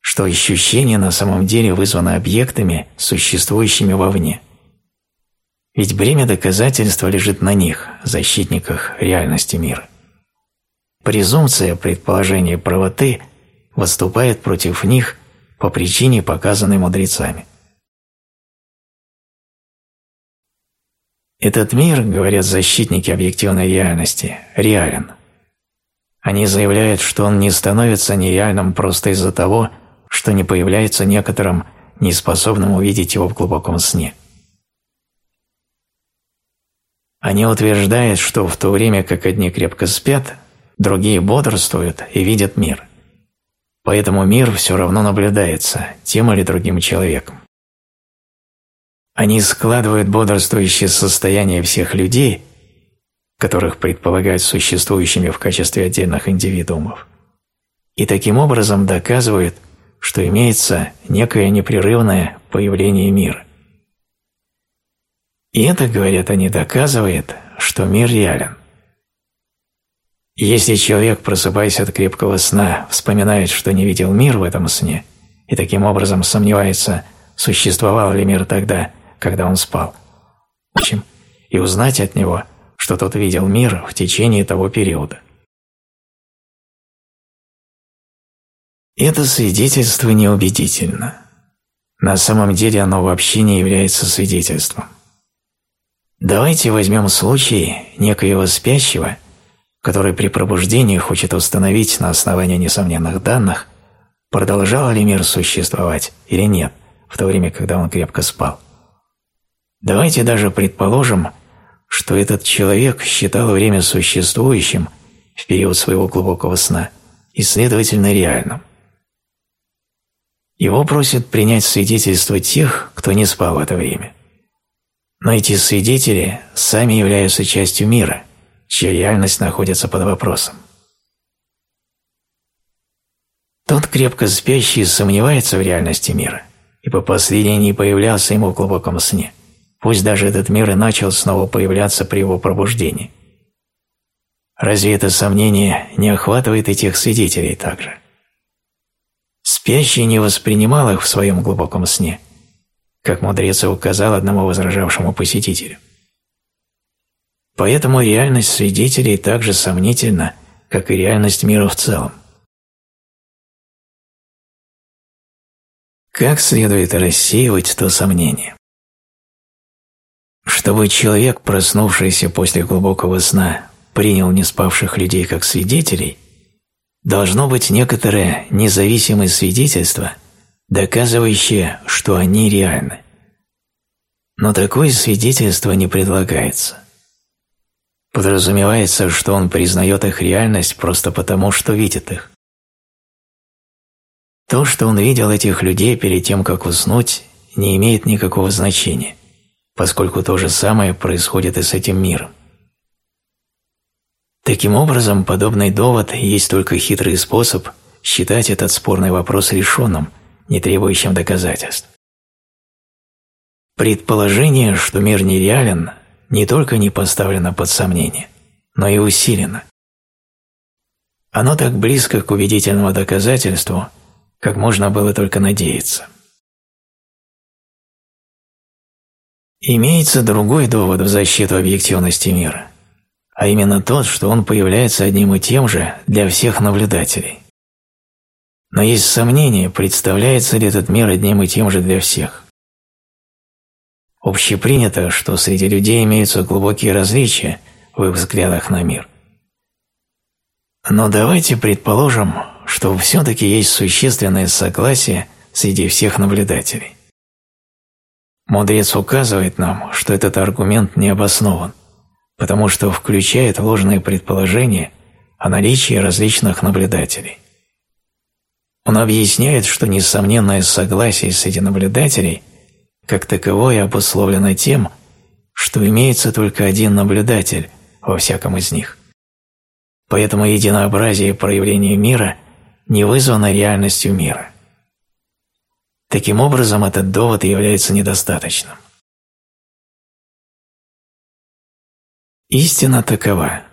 Speaker 1: что ощущения на самом деле вызваны объектами, существующими вовне. Ведь бремя доказательства лежит на них, защитниках реальности мира. Презумпция предположения правоты выступает против них по причине, показанной мудрецами. Этот мир, говорят защитники объективной реальности, реален, Они заявляют, что он не становится нереальным просто из-за того, что не появляется некоторым, неспособным увидеть его в глубоком сне. Они утверждают, что в то время как одни крепко спят, другие бодрствуют и видят мир. Поэтому мир все равно наблюдается тем или другим человеком. Они складывают бодрствующее состояние всех людей, которых предполагают существующими в качестве отдельных индивидуумов, и таким образом доказывают, что имеется некое непрерывное появление мира. И это, говорят они, доказывает, что мир реален. Если человек, просыпаясь от крепкого сна, вспоминает, что не видел мир в этом сне, и таким образом сомневается, существовал ли мир тогда, когда он спал, и узнать от него, что тот видел мир в течение того периода. Это свидетельство неубедительно. На самом деле оно вообще не является свидетельством. Давайте возьмем случай некоего спящего, который при пробуждении хочет установить на основании несомненных данных, продолжал ли мир существовать или нет, в то время, когда он крепко спал. Давайте даже предположим, что этот человек считал время существующим в период своего глубокого сна и, следовательно, реальным. Его просят принять свидетельство тех, кто не спал в это время – но эти свидетели сами являются частью мира, чья реальность находится под вопросом. Тот крепко спящий сомневается в реальности мира, ибо последний не появлялся ему в глубоком сне, пусть даже этот мир и начал снова появляться при его пробуждении. Разве это сомнение не охватывает и тех свидетелей также? Спящий не воспринимал их в своем глубоком сне – как мудрец указал одному возражавшему посетителю. Поэтому реальность свидетелей так же сомнительна, как и реальность мира в целом. Как следует рассеивать то сомнение? Чтобы человек, проснувшийся после глубокого сна, принял неспавших людей как свидетелей, должно быть некоторое независимое свидетельство – доказывающее, что они реальны. Но такое свидетельство не предлагается. Подразумевается, что он признает их реальность просто потому, что видит их. То, что он видел этих людей перед тем, как уснуть, не имеет никакого значения, поскольку то же самое происходит и с этим миром. Таким образом, подобный довод есть только хитрый способ считать этот спорный вопрос решенным – не требующим доказательств. Предположение, что мир нереален, не только не поставлено под сомнение, но и усилено. Оно так близко к убедительному доказательству, как можно было только надеяться. Имеется другой довод в защиту объективности мира, а именно тот, что он появляется одним и тем же для всех наблюдателей. Но есть сомнение, представляется ли этот мир одним и тем же для всех. Общепринято, что среди людей имеются глубокие различия в их взглядах на мир. Но давайте предположим, что все-таки есть существенное согласие среди всех наблюдателей. Мудрец указывает нам, что этот аргумент не обоснован, потому что включает ложные предположения о наличии различных наблюдателей. Он объясняет, что несомненное согласие среди наблюдателей как таковое обусловлено тем, что имеется только один наблюдатель во всяком из них. Поэтому единообразие проявления мира не вызвано реальностью мира. Таким образом, этот довод является недостаточным. Истина такова.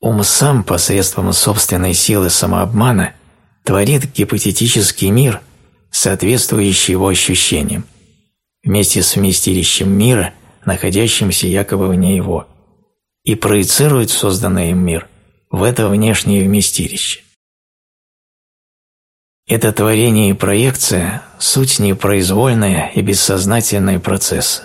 Speaker 1: Ум сам посредством собственной силы самообмана – творит гипотетический мир, соответствующий его ощущениям, вместе с вместилищем мира, находящимся якобы вне его, и проецирует созданный им мир в это внешнее вместилище. Это творение и проекция – суть непроизвольная и бессознательные процессы.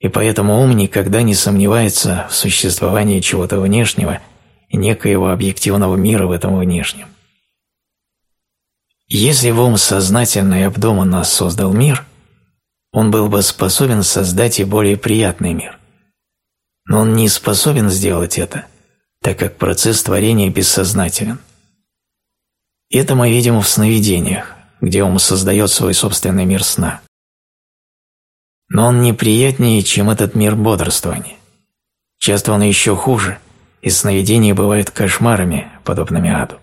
Speaker 1: И поэтому ум никогда не сомневается в существовании чего-то внешнего
Speaker 2: и некоего объективного мира в этом внешнем. Если бы ум сознательно и обдуманно создал мир, он был бы способен создать и более приятный мир. Но он не способен сделать это, так как процесс творения бессознателен. Это мы видим в сновидениях, где ум создает свой собственный мир сна. Но он неприятнее, чем этот мир бодрствования. Часто он еще хуже, и сновидения бывают кошмарами, подобными аду.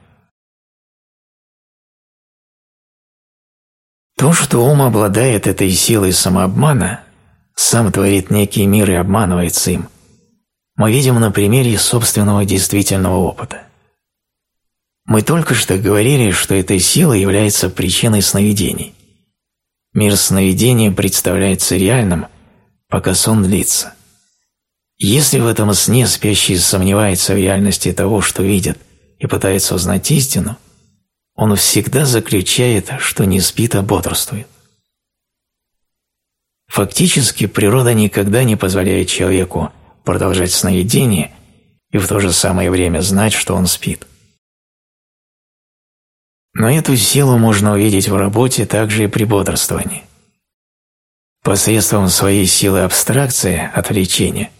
Speaker 2: То, что ум обладает этой силой самообмана, сам творит некий мир и обманывается им, мы видим на примере собственного действительного опыта. Мы только что говорили, что эта сила является причиной сновидений. Мир сновидения представляется реальным, пока сон длится. Если в этом сне спящий сомневается в реальности того, что видит, и пытается узнать истину – он всегда заключает, что не спит, а бодрствует. Фактически природа никогда не позволяет человеку продолжать сновидение и в то же самое время знать, что он спит. Но эту силу можно увидеть в работе также и при бодрствовании. Посредством своей силы абстракции, отвлечения,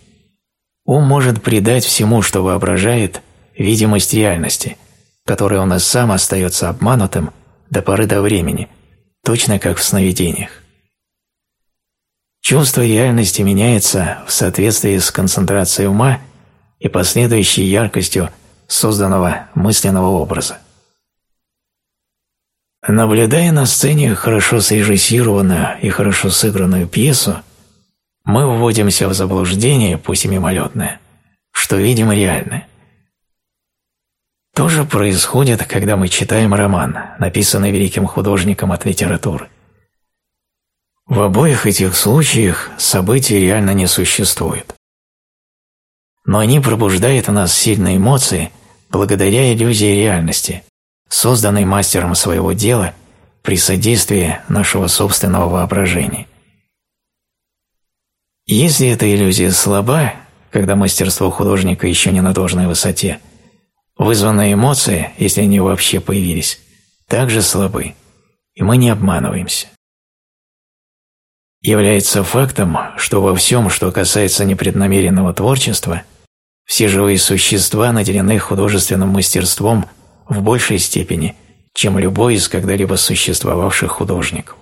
Speaker 2: ум может придать всему, что воображает, видимость реальности – которой он и сам остается обманутым до поры до времени, точно как в сновидениях. Чувство реальности меняется в соответствии с концентрацией ума и последующей яркостью созданного мысленного образа. Наблюдая на сцене хорошо срежиссированную и хорошо сыгранную пьесу, мы вводимся в заблуждение, пусть и мимолетное, что видим реальное. То же происходит, когда мы читаем роман, написанный великим художником от литературы. В обоих этих случаях событий реально не существует. Но они пробуждают в нас сильные эмоции благодаря иллюзии реальности, созданной мастером своего дела при содействии нашего собственного воображения. Если эта иллюзия слаба, когда мастерство художника еще не на должной высоте – Вызванные эмоции, если они вообще появились, также слабы, и мы не обманываемся. Является фактом, что во всем, что касается непреднамеренного творчества, все живые существа наделены художественным мастерством в большей степени, чем любой из когда-либо существовавших художников.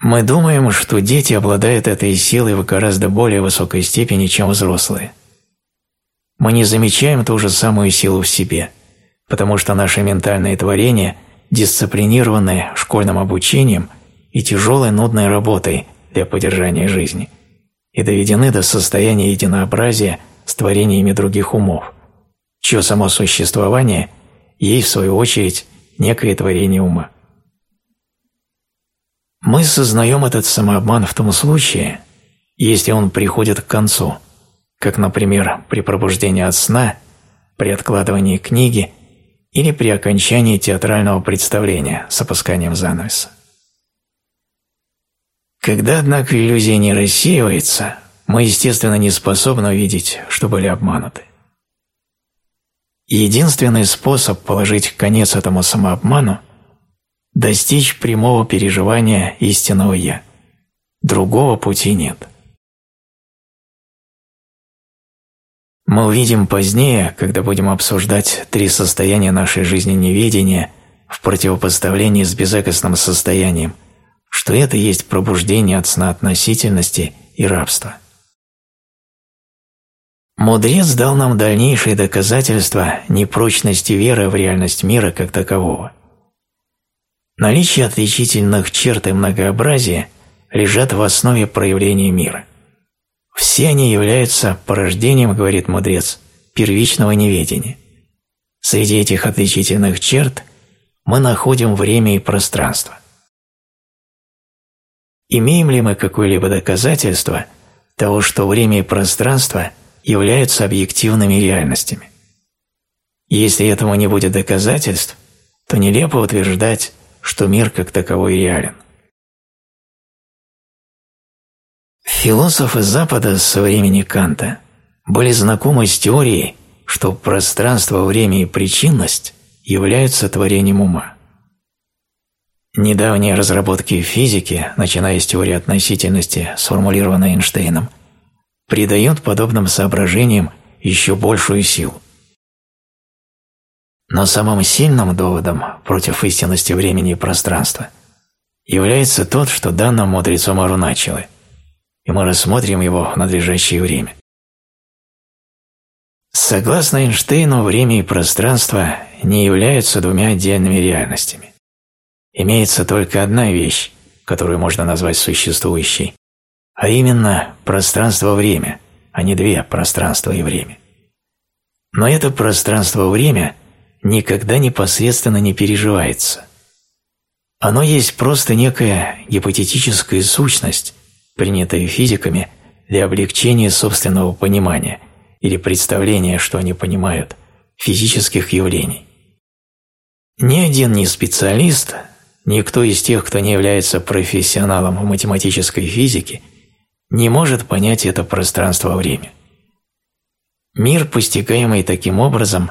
Speaker 2: Мы думаем, что дети обладают этой силой в гораздо более высокой степени, чем взрослые – мы не замечаем ту же самую силу в себе, потому что наши ментальные творения дисциплинированы школьным обучением и тяжелой нудной работой для поддержания жизни и доведены до состояния единообразия с творениями других умов, чье само существование есть, в свою очередь, некое творение ума. Мы сознаем этот самообман в том случае, если он приходит к концу – как, например, при пробуждении от сна, при откладывании книги или при окончании театрального представления с опусканием занавеса. Когда, однако, иллюзия не рассеивается, мы, естественно, не способны увидеть, что были обмануты. Единственный способ положить конец этому самообману – достичь прямого переживания истинного «я». Другого пути нет. Мы увидим позднее, когда будем обсуждать три состояния нашей жизни неведения в противопоставлении с безэкостным состоянием, что это есть пробуждение от сна относительности и рабства. Мудрец дал нам дальнейшие доказательства непрочности веры в реальность мира как такового. Наличие отличительных черт и многообразия лежат в основе проявления мира. Все они являются порождением, говорит мудрец, первичного неведения. Среди этих отличительных черт мы находим время и пространство. Имеем ли мы какое-либо доказательство того, что время и пространство являются объективными реальностями? Если этому не будет доказательств, то нелепо утверждать, что мир как таковой реален. Философы Запада со времени Канта были знакомы с теорией, что пространство, время и причинность являются творением ума. Недавние разработки физики, начиная с теории относительности, сформулированной Эйнштейном, придают подобным соображениям еще большую силу. Но самым сильным доводом против истинности времени и пространства является тот, что дан нам мудрецом Аруначилы, и мы рассмотрим его в надлежащее время. Согласно Эйнштейну, время и пространство не являются двумя отдельными реальностями. Имеется только одна вещь, которую можно назвать существующей, а именно пространство-время, а не две пространства и время. Но это пространство-время никогда непосредственно не переживается. Оно есть просто некая гипотетическая сущность, принятая физиками для облегчения собственного понимания или представления, что они понимают, физических явлений. Ни один не специалист, никто из тех, кто не является профессионалом в математической физике, не может понять это пространство-время. Мир, постигаемый таким образом,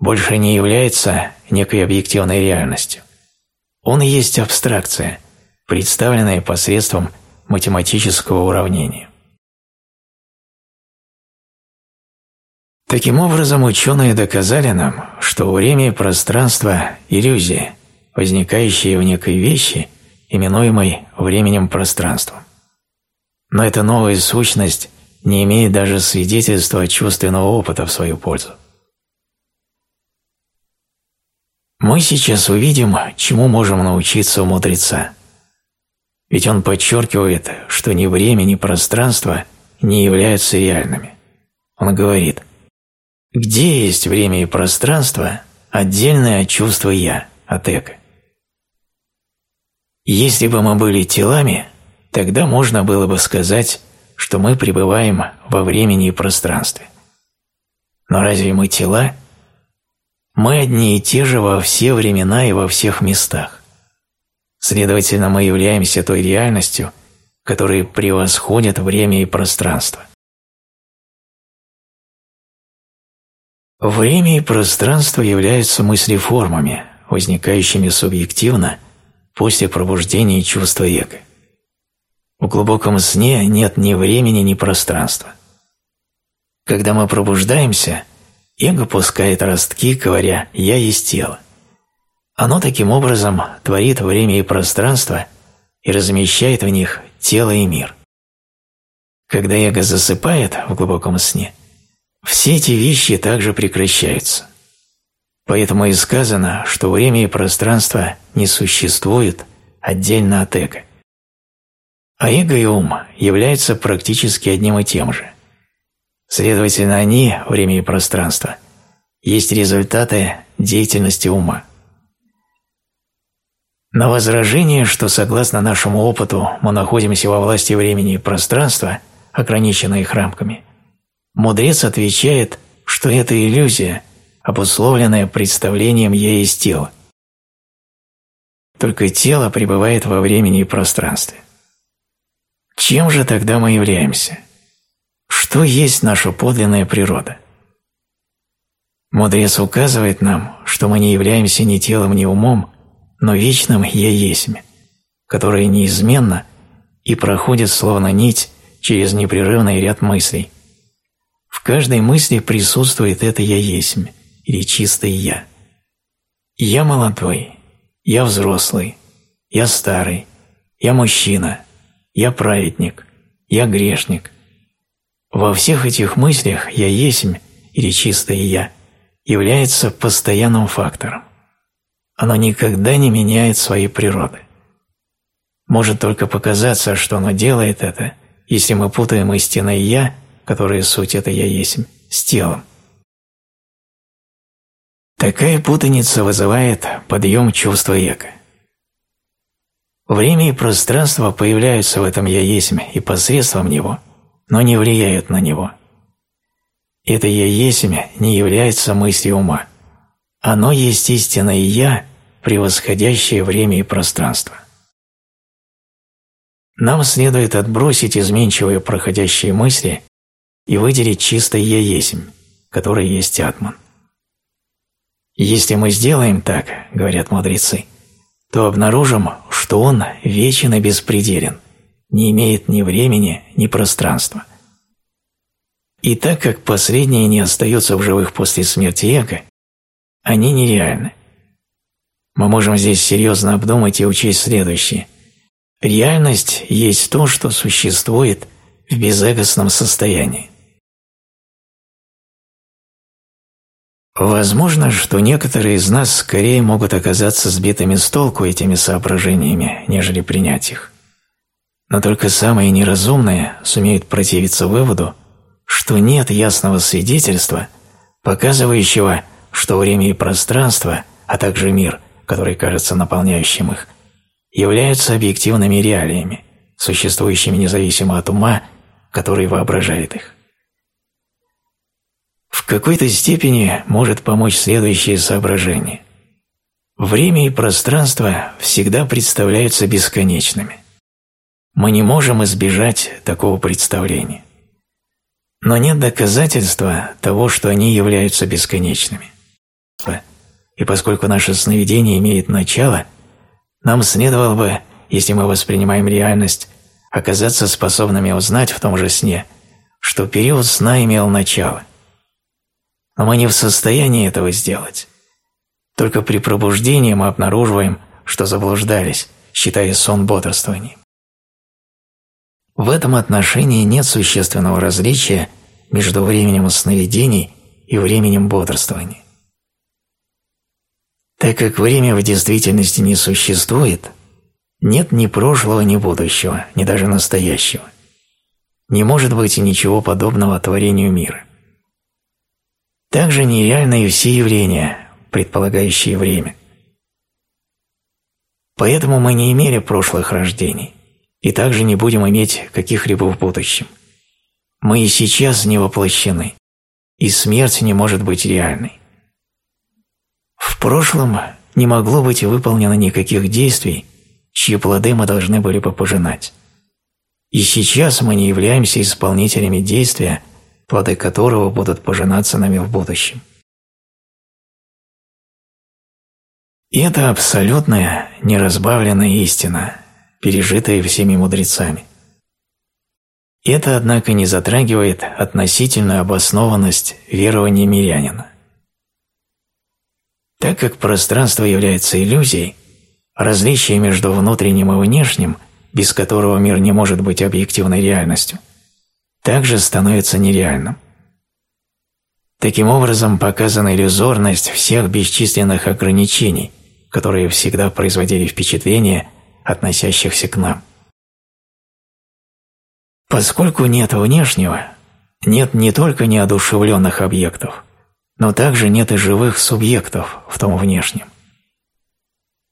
Speaker 2: больше не является некой объективной реальностью. Он есть абстракция, представленная посредством математического уравнения. Таким образом, ученые доказали нам, что время и пространство – иллюзия, возникающая в некой вещи, именуемой временем-пространством. Но эта новая сущность не имеет даже свидетельства чувственного опыта в свою пользу. Мы сейчас увидим, чему можем научиться у мудреца. Ведь он подчеркивает, что ни время, ни пространство не являются реальными. Он говорит – где есть время и пространство, отдельное от чувства «я», от эго? Если бы мы были телами, тогда можно было бы сказать, что мы пребываем во времени и пространстве. Но разве мы тела? Мы одни и те же во все времена и во всех местах. Следовательно, мы являемся той реальностью, которая превосходит время и пространство. Время и пространство являются мыслеформами, возникающими субъективно после пробуждения чувства эго. В глубоком сне нет ни времени, ни пространства. Когда мы пробуждаемся, эго пускает ростки, говоря «я есть тело». Оно таким образом творит время и пространство и размещает в них тело и мир. Когда эго засыпает в глубоком сне – все эти вещи также прекращаются. Поэтому и сказано, что время и пространство не существуют отдельно от эго. А эго и ум являются практически одним и тем же. Следовательно, они, время и пространство, есть результаты деятельности ума. На возражение, что согласно нашему опыту мы находимся во власти времени и пространства, ограниченные их рамками – Мудрец отвечает, что это иллюзия, обусловленная представлением «я есть тело». Только тело пребывает во времени и пространстве. Чем же тогда мы являемся? Что есть наша подлинная природа? Мудрец указывает нам, что мы не являемся ни телом, ни умом, но вечным «я есмь», которое неизменно и проходит словно нить через непрерывный ряд мыслей – в каждой мысли присутствует это «я есмь» или чистое «я». Я молодой, я взрослый, я старый, я мужчина, я праведник, я грешник. Во всех этих мыслях «я есмь» или чистое «я» является постоянным фактором. Оно никогда не меняет своей природы. Может только показаться, что оно делает это, если мы путаем истинное «я» которая суть это «я есть», с телом. Такая путаница вызывает подъем чувства эго. Время и пространство появляются в этом «я есть» и посредством него, но не влияют на него. Это «я есть» не является мыслью ума. Оно есть истинное «я», превосходящее время и пространство. Нам следует отбросить изменчивые проходящие мысли и выделить чистое «я есмь», которое есть атман. Если мы сделаем так, говорят мудрецы, то обнаружим, что он вечен и беспределен, не имеет ни времени, ни пространства. И так как последние не остаются в живых после смерти эго, они нереальны. Мы можем здесь серьезно обдумать и учесть следующее. Реальность есть то, что существует в безэгостном состоянии. Возможно, что некоторые из нас скорее могут оказаться сбитыми с толку этими соображениями, нежели принять их. Но только самые неразумные сумеют противиться выводу, что нет ясного свидетельства, показывающего, что время и пространство, а также мир, который кажется наполняющим их, являются объективными реалиями, существующими независимо от ума, который воображает их. В какой-то степени может помочь следующее соображение. Время и пространство всегда представляются бесконечными. Мы не можем избежать такого представления. Но нет доказательства того, что они являются бесконечными. И поскольку наше сновидение имеет начало, нам следовало бы, если мы воспринимаем реальность, оказаться способными узнать в том же сне, что период сна имел начало – но мы не в состоянии этого сделать. Только при пробуждении мы обнаруживаем, что заблуждались, считая сон бодрствованием. В этом отношении нет существенного различия между временем сновидений и временем бодрствования. Так как время в действительности не существует, нет ни прошлого, ни будущего, ни даже настоящего. Не может быть ничего подобного творению мира. Также нереальны и все явления, предполагающие время. Поэтому мы не имели прошлых рождений и также не будем иметь каких-либо в будущем. Мы и сейчас не воплощены, и смерть не может быть реальной. Прошлом не могло быть выполнено никаких действий, чьи плоды мы должны были бы пожинать. И сейчас мы не являемся исполнителями действия, плоды которого будут пожинаться нами в будущем. Это абсолютная, неразбавленная истина, пережитая всеми мудрецами. Это, однако, не затрагивает относительную обоснованность верования мирянина. Так как пространство является иллюзией, различие между внутренним и внешним, без которого мир не может быть объективной реальностью – также становится нереальным. Таким образом показана иллюзорность всех бесчисленных ограничений, которые всегда производили впечатление, относящихся к нам. Поскольку нет внешнего, нет не только неодушевленных объектов, но также нет и живых субъектов в том внешнем.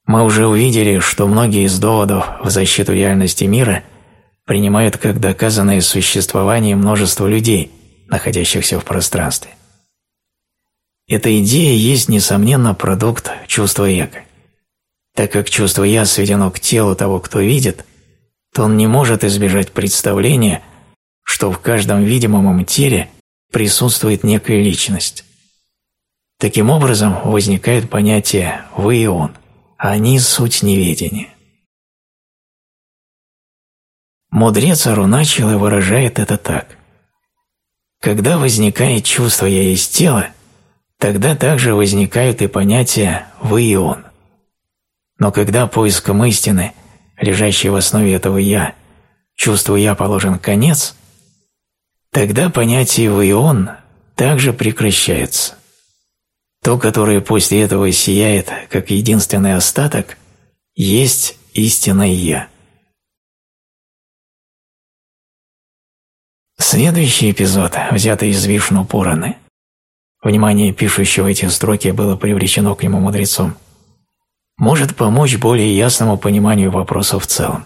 Speaker 2: Мы уже увидели, что многие из доводов в защиту реальности мира – принимают как доказанное существование множества людей, находящихся в пространстве. Эта идея есть, несомненно, продукт чувства эго. Так как чувство «я» сведено к телу того, кто видит, то он не может избежать представления, что в каждом видимом им теле присутствует некая личность. Таким образом возникает понятие «вы» и «он», а они – суть неведения. Мудрец Аруначила выражает это так. Когда возникает чувство «я есть тело», тогда также возникают и понятия «вы» и «он». Но когда поиском истины, лежащей в основе этого «я», чувству «я» положен конец, тогда понятие «вы» и «он» также прекращается. То, которое после этого сияет как единственный остаток, есть истинное «я». Следующий эпизод, взятый из Вишну Пураны. Внимание пишущего эти строки было привлечено к нему мудрецом. Может помочь более ясному пониманию вопроса в целом.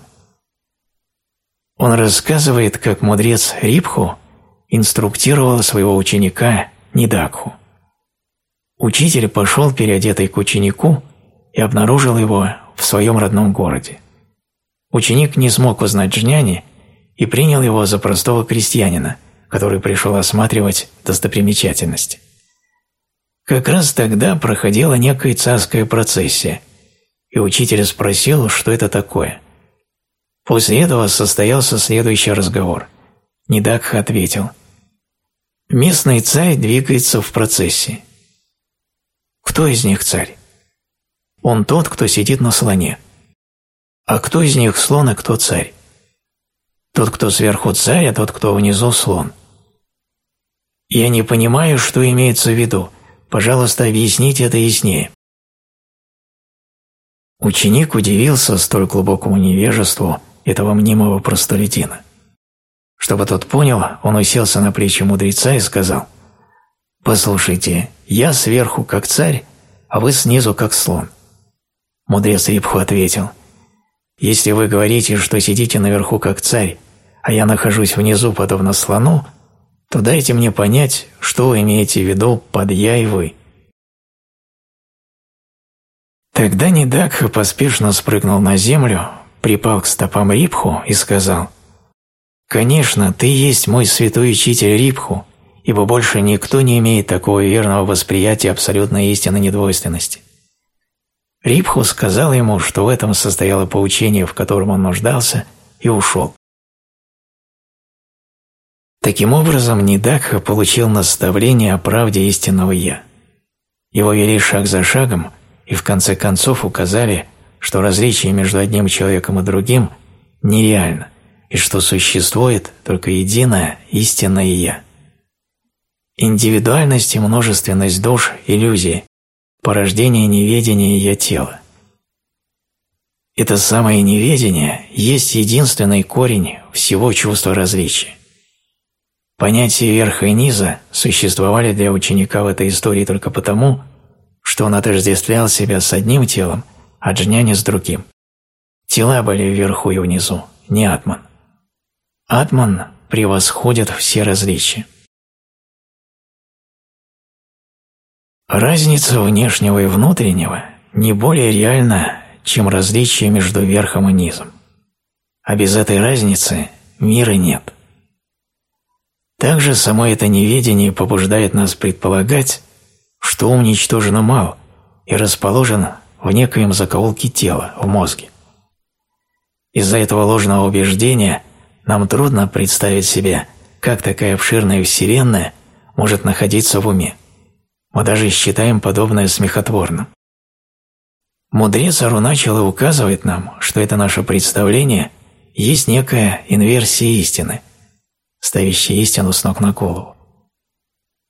Speaker 2: Он рассказывает, как мудрец Рипху инструктировал своего ученика Нидакху. Учитель пошел переодетый к ученику и обнаружил его в своем родном городе. Ученик не смог узнать Жняни и принял его за простого крестьянина, который пришел осматривать достопримечательности. Как раз тогда проходила некая царская процессия, и учитель спросил, что это такое. После этого состоялся следующий разговор. Нидакха ответил. «Местный царь двигается в процессе. Кто из них царь? Он тот, кто сидит на слоне. А кто из них слон, а кто царь? Тот, кто сверху царь, а тот, кто внизу слон. Я не понимаю, что имеется в виду. Пожалуйста, объясните это яснее. Ученик удивился столь глубокому невежеству этого мнимого простолюдина. Чтобы тот понял, он уселся на плечи мудреца и сказал, «Послушайте, я сверху как царь, а вы снизу как слон». Мудрец Рипху ответил, «Если вы говорите, что сидите наверху как царь, а я нахожусь внизу подобно слону, то дайте мне понять, что вы имеете в виду под «я» и «вы». Тогда Нидакха поспешно спрыгнул на землю, припал к стопам Рипху и сказал, «Конечно, ты есть мой святой учитель Рипху, ибо больше никто не имеет такого верного восприятия абсолютной истины недвойственности». Рипху сказал ему, что в этом состояло поучение, в котором он нуждался, и ушел. Таким образом, Нидакха получил наставление о правде истинного «Я». Его вели шаг за шагом и в конце концов указали, что различие между одним человеком и другим нереально, и что существует только единое истинное «Я». Индивидуальность и множественность душ – иллюзии, порождение неведения «Я» тела. Это самое неведение есть единственный корень всего чувства различия. Понятия верха и низа существовали для ученика в этой истории только потому, что он отождествлял себя с одним телом, а джняни с другим. Тела были вверху и внизу, не атман. Атман превосходит все различия. Разница внешнего и внутреннего не более реальна, чем различие между верхом и низом. А без этой разницы мира нет. Также само это неведение побуждает нас предполагать, что ум ничтожно мал и расположен в некоем закоулке тела, в мозге. Из-за этого ложного убеждения нам трудно представить себе, как такая обширная вселенная может находиться в уме. Мы даже считаем подобное смехотворным. Мудрец Аруначала указывает нам, что это наше представление есть некая инверсия истины – ставящий истину с ног на голову.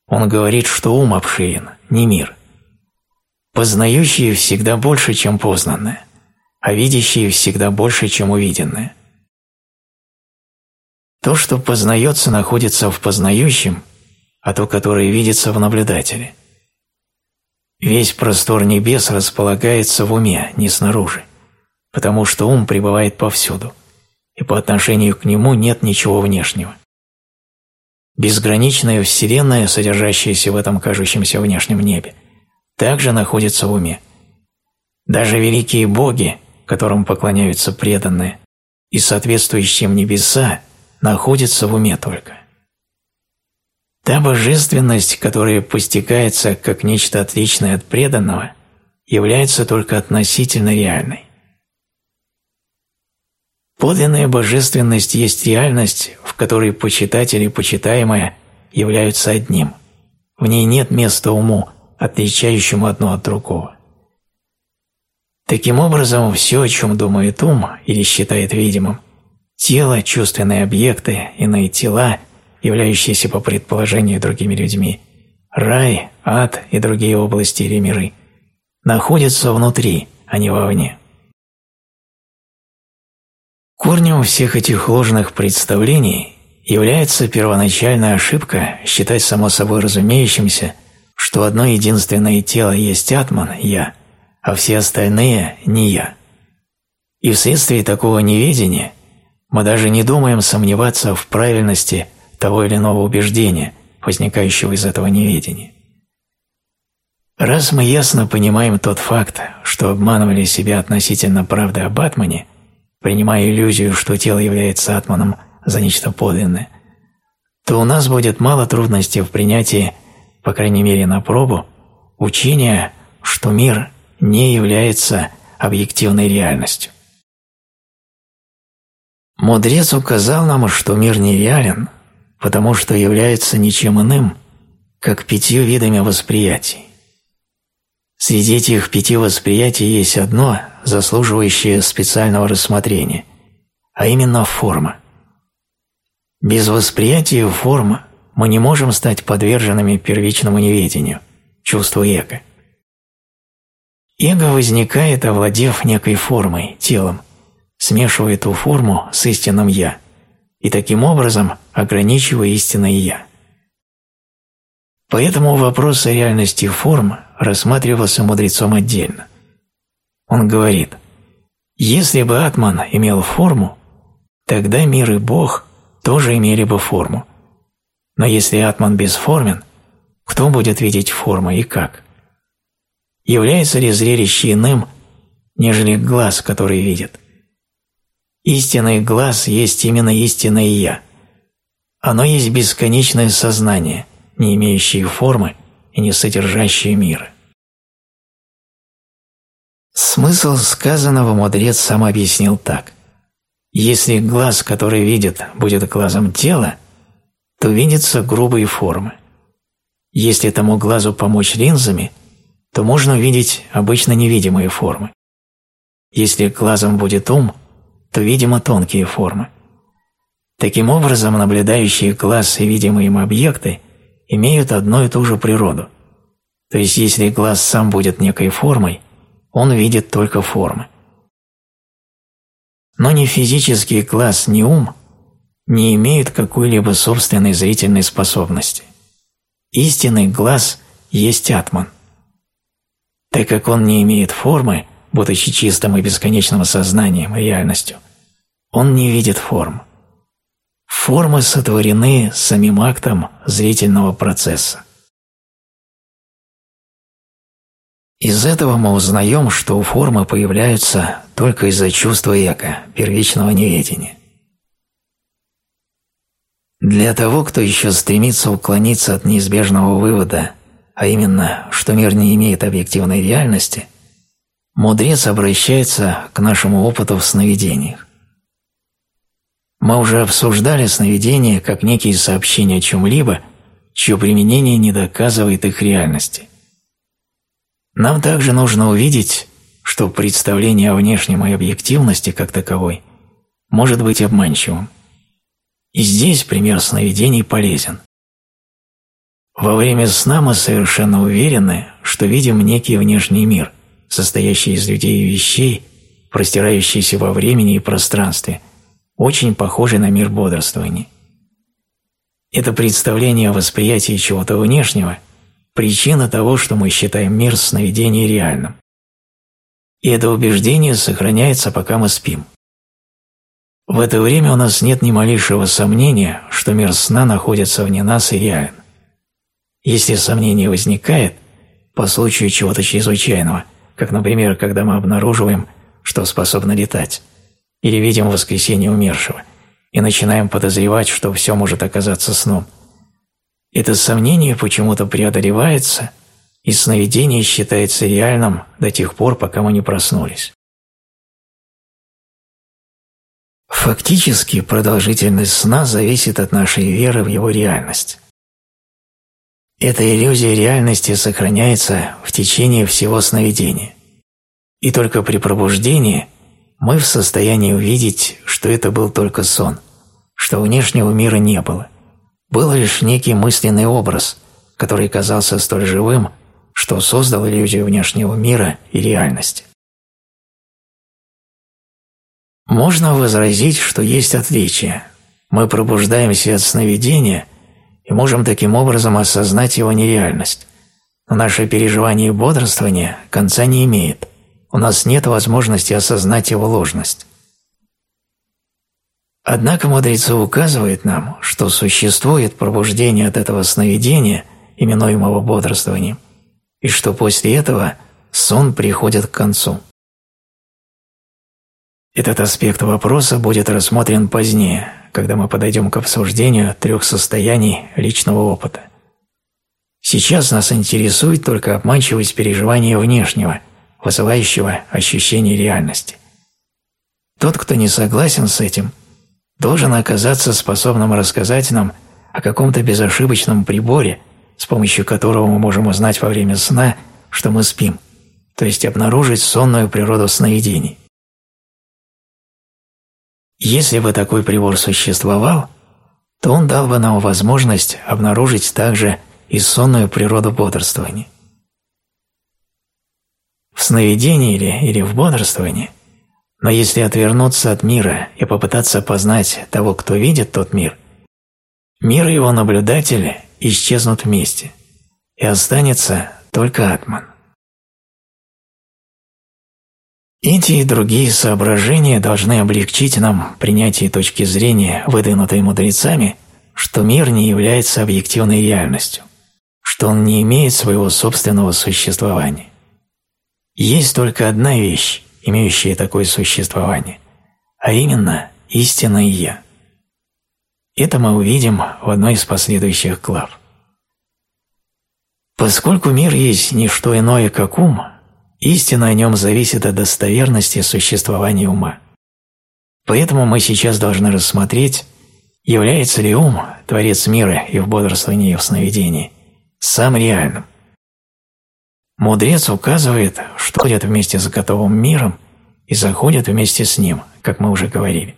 Speaker 2: Он говорит, что ум обширен, не мир. Познающие всегда больше, чем познанное, а видящие всегда больше, чем увиденное. То, что познается, находится в познающем, а то, которое видится в наблюдателе. Весь простор небес располагается в уме, не снаружи, потому что ум пребывает повсюду, и по отношению к нему нет ничего внешнего. Безграничная Вселенная, содержащаяся в этом кажущемся внешнем небе, также находится в уме. Даже великие боги, которым поклоняются преданные, и соответствующим небеса, находятся в уме только. Та божественность, которая постигается как нечто отличное от преданного, является только относительно реальной. Подлинная божественность есть реальность, в которой почитатель и почитаемое являются одним. В ней нет места уму, отличающему одно от другого. Таким образом, все, о чем думает ум или считает видимым, тело, чувственные объекты, иные тела, являющиеся по предположению другими людьми, рай, ад и другие области или миры, находятся внутри, а не вовне. Корнем всех этих ложных представлений является первоначальная ошибка считать само собой разумеющимся, что одно единственное тело есть атман, я, а все остальные – не я. И вследствие такого неведения мы даже не думаем сомневаться в правильности того или иного убеждения, возникающего из этого неведения. Раз мы ясно понимаем тот факт, что обманывали себя относительно правды об атмане – принимая иллюзию, что тело является атманом за нечто подлинное, то у нас будет мало трудностей в принятии, по крайней мере на пробу, учения, что мир не является объективной реальностью. Мудрец указал нам, что мир нереален, потому что является ничем иным, как пятью видами восприятий. Среди этих пяти восприятий есть одно, заслуживающее специального рассмотрения, а именно форма. Без восприятия формы мы не можем стать подверженными первичному неведению, чувству эго. Эго возникает, овладев некой формой, телом, смешивая эту форму с истинным «я» и таким образом ограничивая истинное «я». Поэтому вопрос о реальности форм рассматривался мудрецом отдельно. Он говорит, если бы Атман имел форму, тогда мир и Бог тоже имели бы форму. Но если Атман бесформен, кто будет видеть форму и как? Является ли зрелище иным, нежели глаз, который видит? Истинный глаз есть именно истинное «я». Оно есть бесконечное сознание, не имеющее формы и не содержащее мира. Смысл сказанного мудрец сам объяснил так. Если глаз, который видит, будет глазом тела, то видятся грубые формы. Если тому глазу помочь линзами, то можно увидеть обычно невидимые формы. Если глазом будет ум – то, видимо, тонкие формы. Таким образом, наблюдающие глаз и видимые им объекты имеют одну и ту же природу. То есть, если глаз сам будет некой формой, он видит только формы. Но ни физический глаз, ни ум не имеют какой-либо собственной зрительной способности. Истинный глаз есть атман. Так как он не имеет формы, будучи чистым и бесконечным сознанием и реальностью, он не видит форм. Формы сотворены самим актом зрительного процесса. Из этого мы узнаем, что формы появляются только из-за чувства эго, первичного неведения. Для того, кто еще стремится уклониться от неизбежного вывода, а именно, что мир не имеет объективной реальности, мудрец обращается к нашему опыту в сновидениях. Мы уже обсуждали сновидения как некие сообщения о чем-либо, чье применение не доказывает их реальности. Нам также нужно увидеть, что представление о внешнем и объективности как таковой может быть обманчивым. И здесь пример сновидений полезен. Во время сна мы совершенно уверены, что видим некий внешний мир, состоящий из людей и вещей, простирающийся во времени и пространстве – очень похожий на мир бодрствования. Это представление о восприятии чего-то внешнего – причина того, что мы считаем мир сновидения реальным. И это убеждение сохраняется, пока мы спим. В это время у нас нет ни малейшего сомнения, что мир сна находится вне нас и реален. Если сомнение возникает по случаю чего-то чрезвычайного, как, например, когда мы обнаруживаем, что способны летать, или видим воскресение умершего и начинаем подозревать, что все может оказаться сном. Это сомнение почему-то преодолевается, и сновидение считается реальным до тех пор, пока мы не проснулись. Фактически продолжительность сна зависит от нашей веры в его реальность. Эта иллюзия реальности сохраняется в течение всего сновидения. И только при пробуждении мы в состоянии увидеть, что это был только сон, что внешнего мира не было. Был лишь некий мысленный образ, который казался столь живым, что создал иллюзию внешнего мира и реальности. Можно возразить, что есть отличие. Мы пробуждаемся от сновидения и можем таким образом осознать его нереальность. Но наше переживание и бодрствование конца не имеет – у нас нет возможности осознать его ложность. Однако мудрецы указывают нам, что существует пробуждение от этого сновидения, именуемого бодрствованием, и что после этого сон приходит к концу. Этот аспект вопроса будет рассмотрен позднее, когда мы подойдем к обсуждению трех состояний личного опыта. Сейчас нас интересует только обманчивость переживания внешнего, вызывающего ощущение реальности. Тот, кто не согласен с этим, должен оказаться способным рассказать нам о каком-то безошибочном приборе, с помощью которого мы можем узнать во время сна, что мы спим, то есть обнаружить сонную природу сновидений. Если бы такой прибор существовал, то он дал бы нам возможность обнаружить также и сонную природу бодрствования. В сновидении или, или в бодрствовании, но если отвернуться от мира и попытаться познать того, кто видит тот мир, мир и его наблюдатели исчезнут вместе, и останется только Атман. Эти и другие соображения должны облегчить нам принятие точки зрения, выдвинутой мудрецами, что мир не является объективной реальностью, что он не имеет своего собственного существования. Есть только одна вещь, имеющая такое существование, а именно истинное «Я». Это мы увидим в одной из последующих глав. Поскольку мир есть не что иное, как ум – Истина о нем зависит от достоверности существования ума. Поэтому мы сейчас должны рассмотреть, является ли ум, творец мира и в бодрствовании, и в сновидении, сам реальным. Мудрец указывает, что ходят вместе с готовым миром и заходят вместе с ним, как мы уже говорили.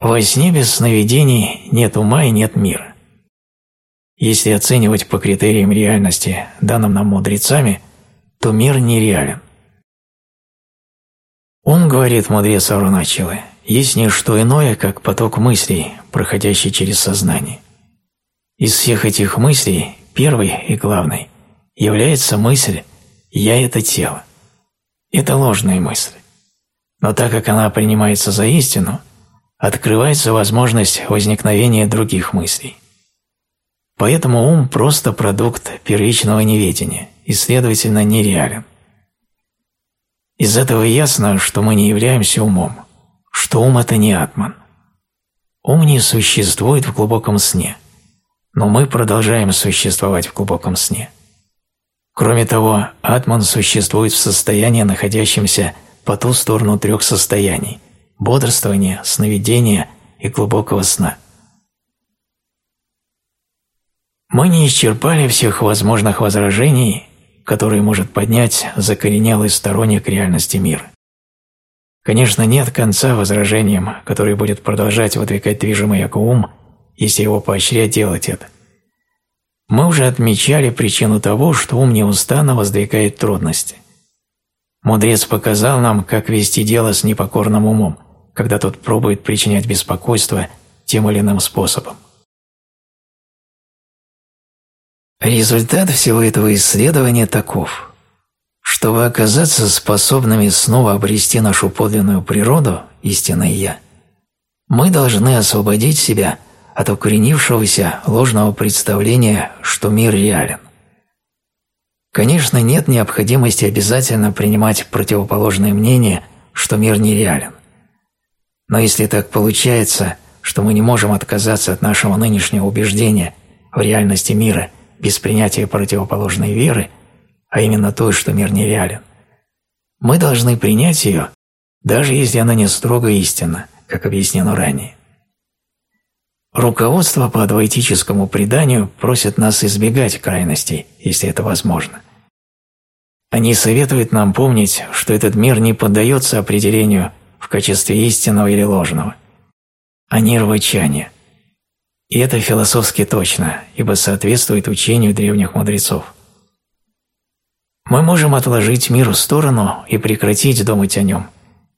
Speaker 2: Во сне без сновидений нет ума и нет мира. Если оценивать по критериям реальности, данным нам мудрецами – то мир нереален. Он, говорит мудрец Аруначилы, есть не что иное, как поток мыслей, проходящий через сознание. Из всех этих мыслей первый и главный является мысль «я – это тело». Это ложная мысль. Но так как она принимается за истину, открывается возможность возникновения других мыслей. Поэтому ум – просто продукт первичного неведения, и, следовательно, нереален. Из этого ясно, что мы не являемся умом, что ум – это не атман. Ум не существует в глубоком сне, но мы продолжаем существовать в глубоком сне. Кроме того, атман существует в состоянии, находящемся по ту сторону трех состояний – бодрствования, сновидения и глубокого сна. Мы не исчерпали всех возможных возражений который может поднять закоренелый сторонник реальности мира. Конечно, нет конца возражениям, который будет продолжать выдвигать движимый эго ум, если его поощрять делать это. Мы уже отмечали причину того, что ум неустанно воздвигает трудности. Мудрец показал нам, как вести дело с непокорным умом, когда тот пробует причинять беспокойство тем или иным способом. Результат всего этого исследования таков. Чтобы оказаться способными снова обрести нашу подлинную природу, истинное «Я», мы должны освободить себя от укоренившегося ложного представления, что мир реален. Конечно, нет необходимости обязательно принимать противоположное мнение, что мир нереален. Но если так получается, что мы не можем отказаться от нашего нынешнего убеждения в реальности мира – без принятия противоположной веры, а именно той, что мир нереален, мы должны принять ее, даже если она не строго истинна, как объяснено ранее. Руководство по адвайтическому преданию просит нас избегать крайностей, если это возможно. Они советуют нам помнить, что этот мир не поддается определению в качестве истинного или ложного, а нирвачания, и это философски точно, ибо соответствует учению древних мудрецов. Мы можем отложить мир в сторону и прекратить думать о нем,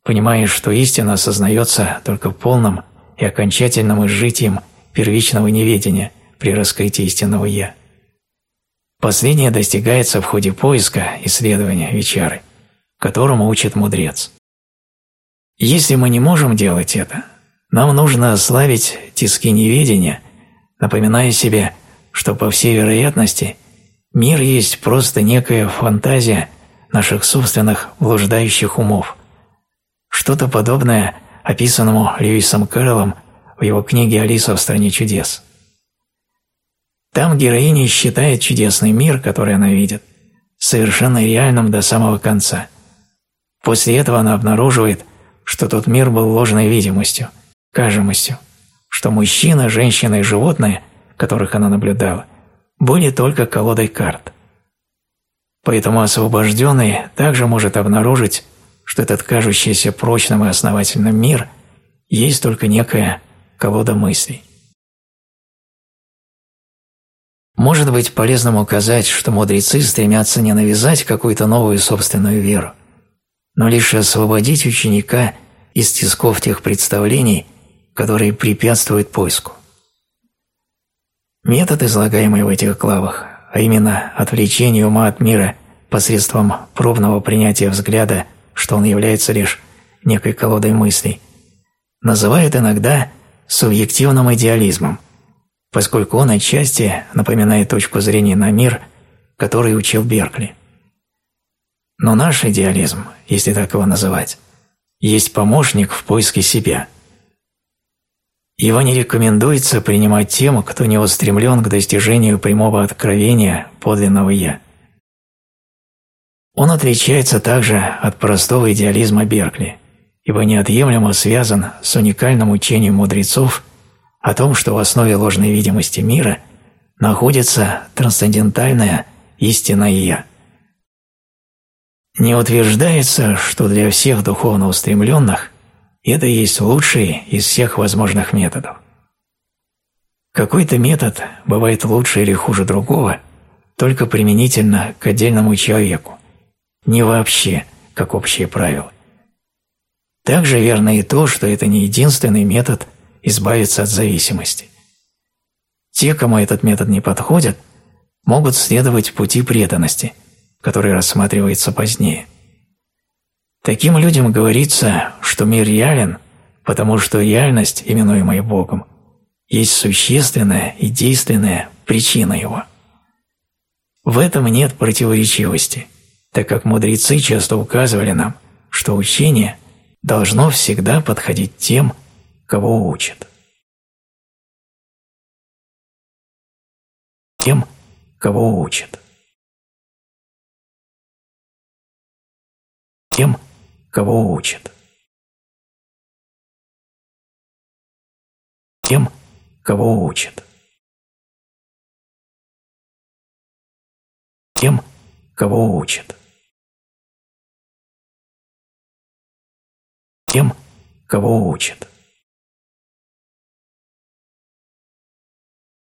Speaker 2: понимая, что истина осознается только полным и окончательным изжитием первичного неведения при раскрытии истинного «я». Последнее достигается в ходе поиска, исследования, вечеры, которому учит мудрец. Если мы не можем делать это, нам нужно ослабить тиски неведения напоминая себе, что по всей вероятности мир есть просто некая фантазия наших собственных блуждающих умов. Что-то подобное описанному Льюисом Кэрроллом в его книге «Алиса в стране чудес». Там героиня считает чудесный мир, который она видит, совершенно реальным до самого конца. После этого она обнаруживает, что тот мир был ложной видимостью, кажемостью, что мужчина, женщина и животные, которых она наблюдала, были только колодой карт. Поэтому освобожденный также может обнаружить, что этот кажущийся прочным и основательным мир есть только некая колода мыслей. Может быть полезным указать, что мудрецы стремятся не навязать какую-то новую собственную веру, но лишь освободить ученика из тисков тех представлений, которые препятствуют поиску. Метод, излагаемый в этих главах, а именно отвлечение ума от мира посредством пробного принятия взгляда, что он является лишь некой колодой мыслей, называют иногда субъективным идеализмом, поскольку он отчасти напоминает точку зрения на мир, который учил Беркли. Но наш идеализм, если так его называть, есть помощник в поиске себя. Его не рекомендуется принимать тем, кто не устремлен к достижению прямого откровения подлинного «Я». Он отличается также от простого идеализма Беркли, ибо неотъемлемо связан с уникальным учением мудрецов о том, что в основе ложной видимости мира находится трансцендентальная истина «Я». Не утверждается, что для всех духовно устремленных это есть лучший из всех возможных методов. Какой-то метод бывает лучше или хуже другого только применительно к отдельному человеку, не вообще, как общее правило. Также верно и то, что это не единственный метод избавиться от зависимости. Те, кому этот метод не подходит, могут следовать пути преданности – который рассматривается позднее. Таким людям говорится, что мир реален, потому что реальность, именуемая Богом, есть существенная и действенная причина его. В этом нет противоречивости, так как мудрецы часто указывали нам, что учение должно всегда подходить тем, кого учат. Тем, кого учат. тем, кого учат. Тем, кого учат. Тем, кого учат. Тем, кого учат.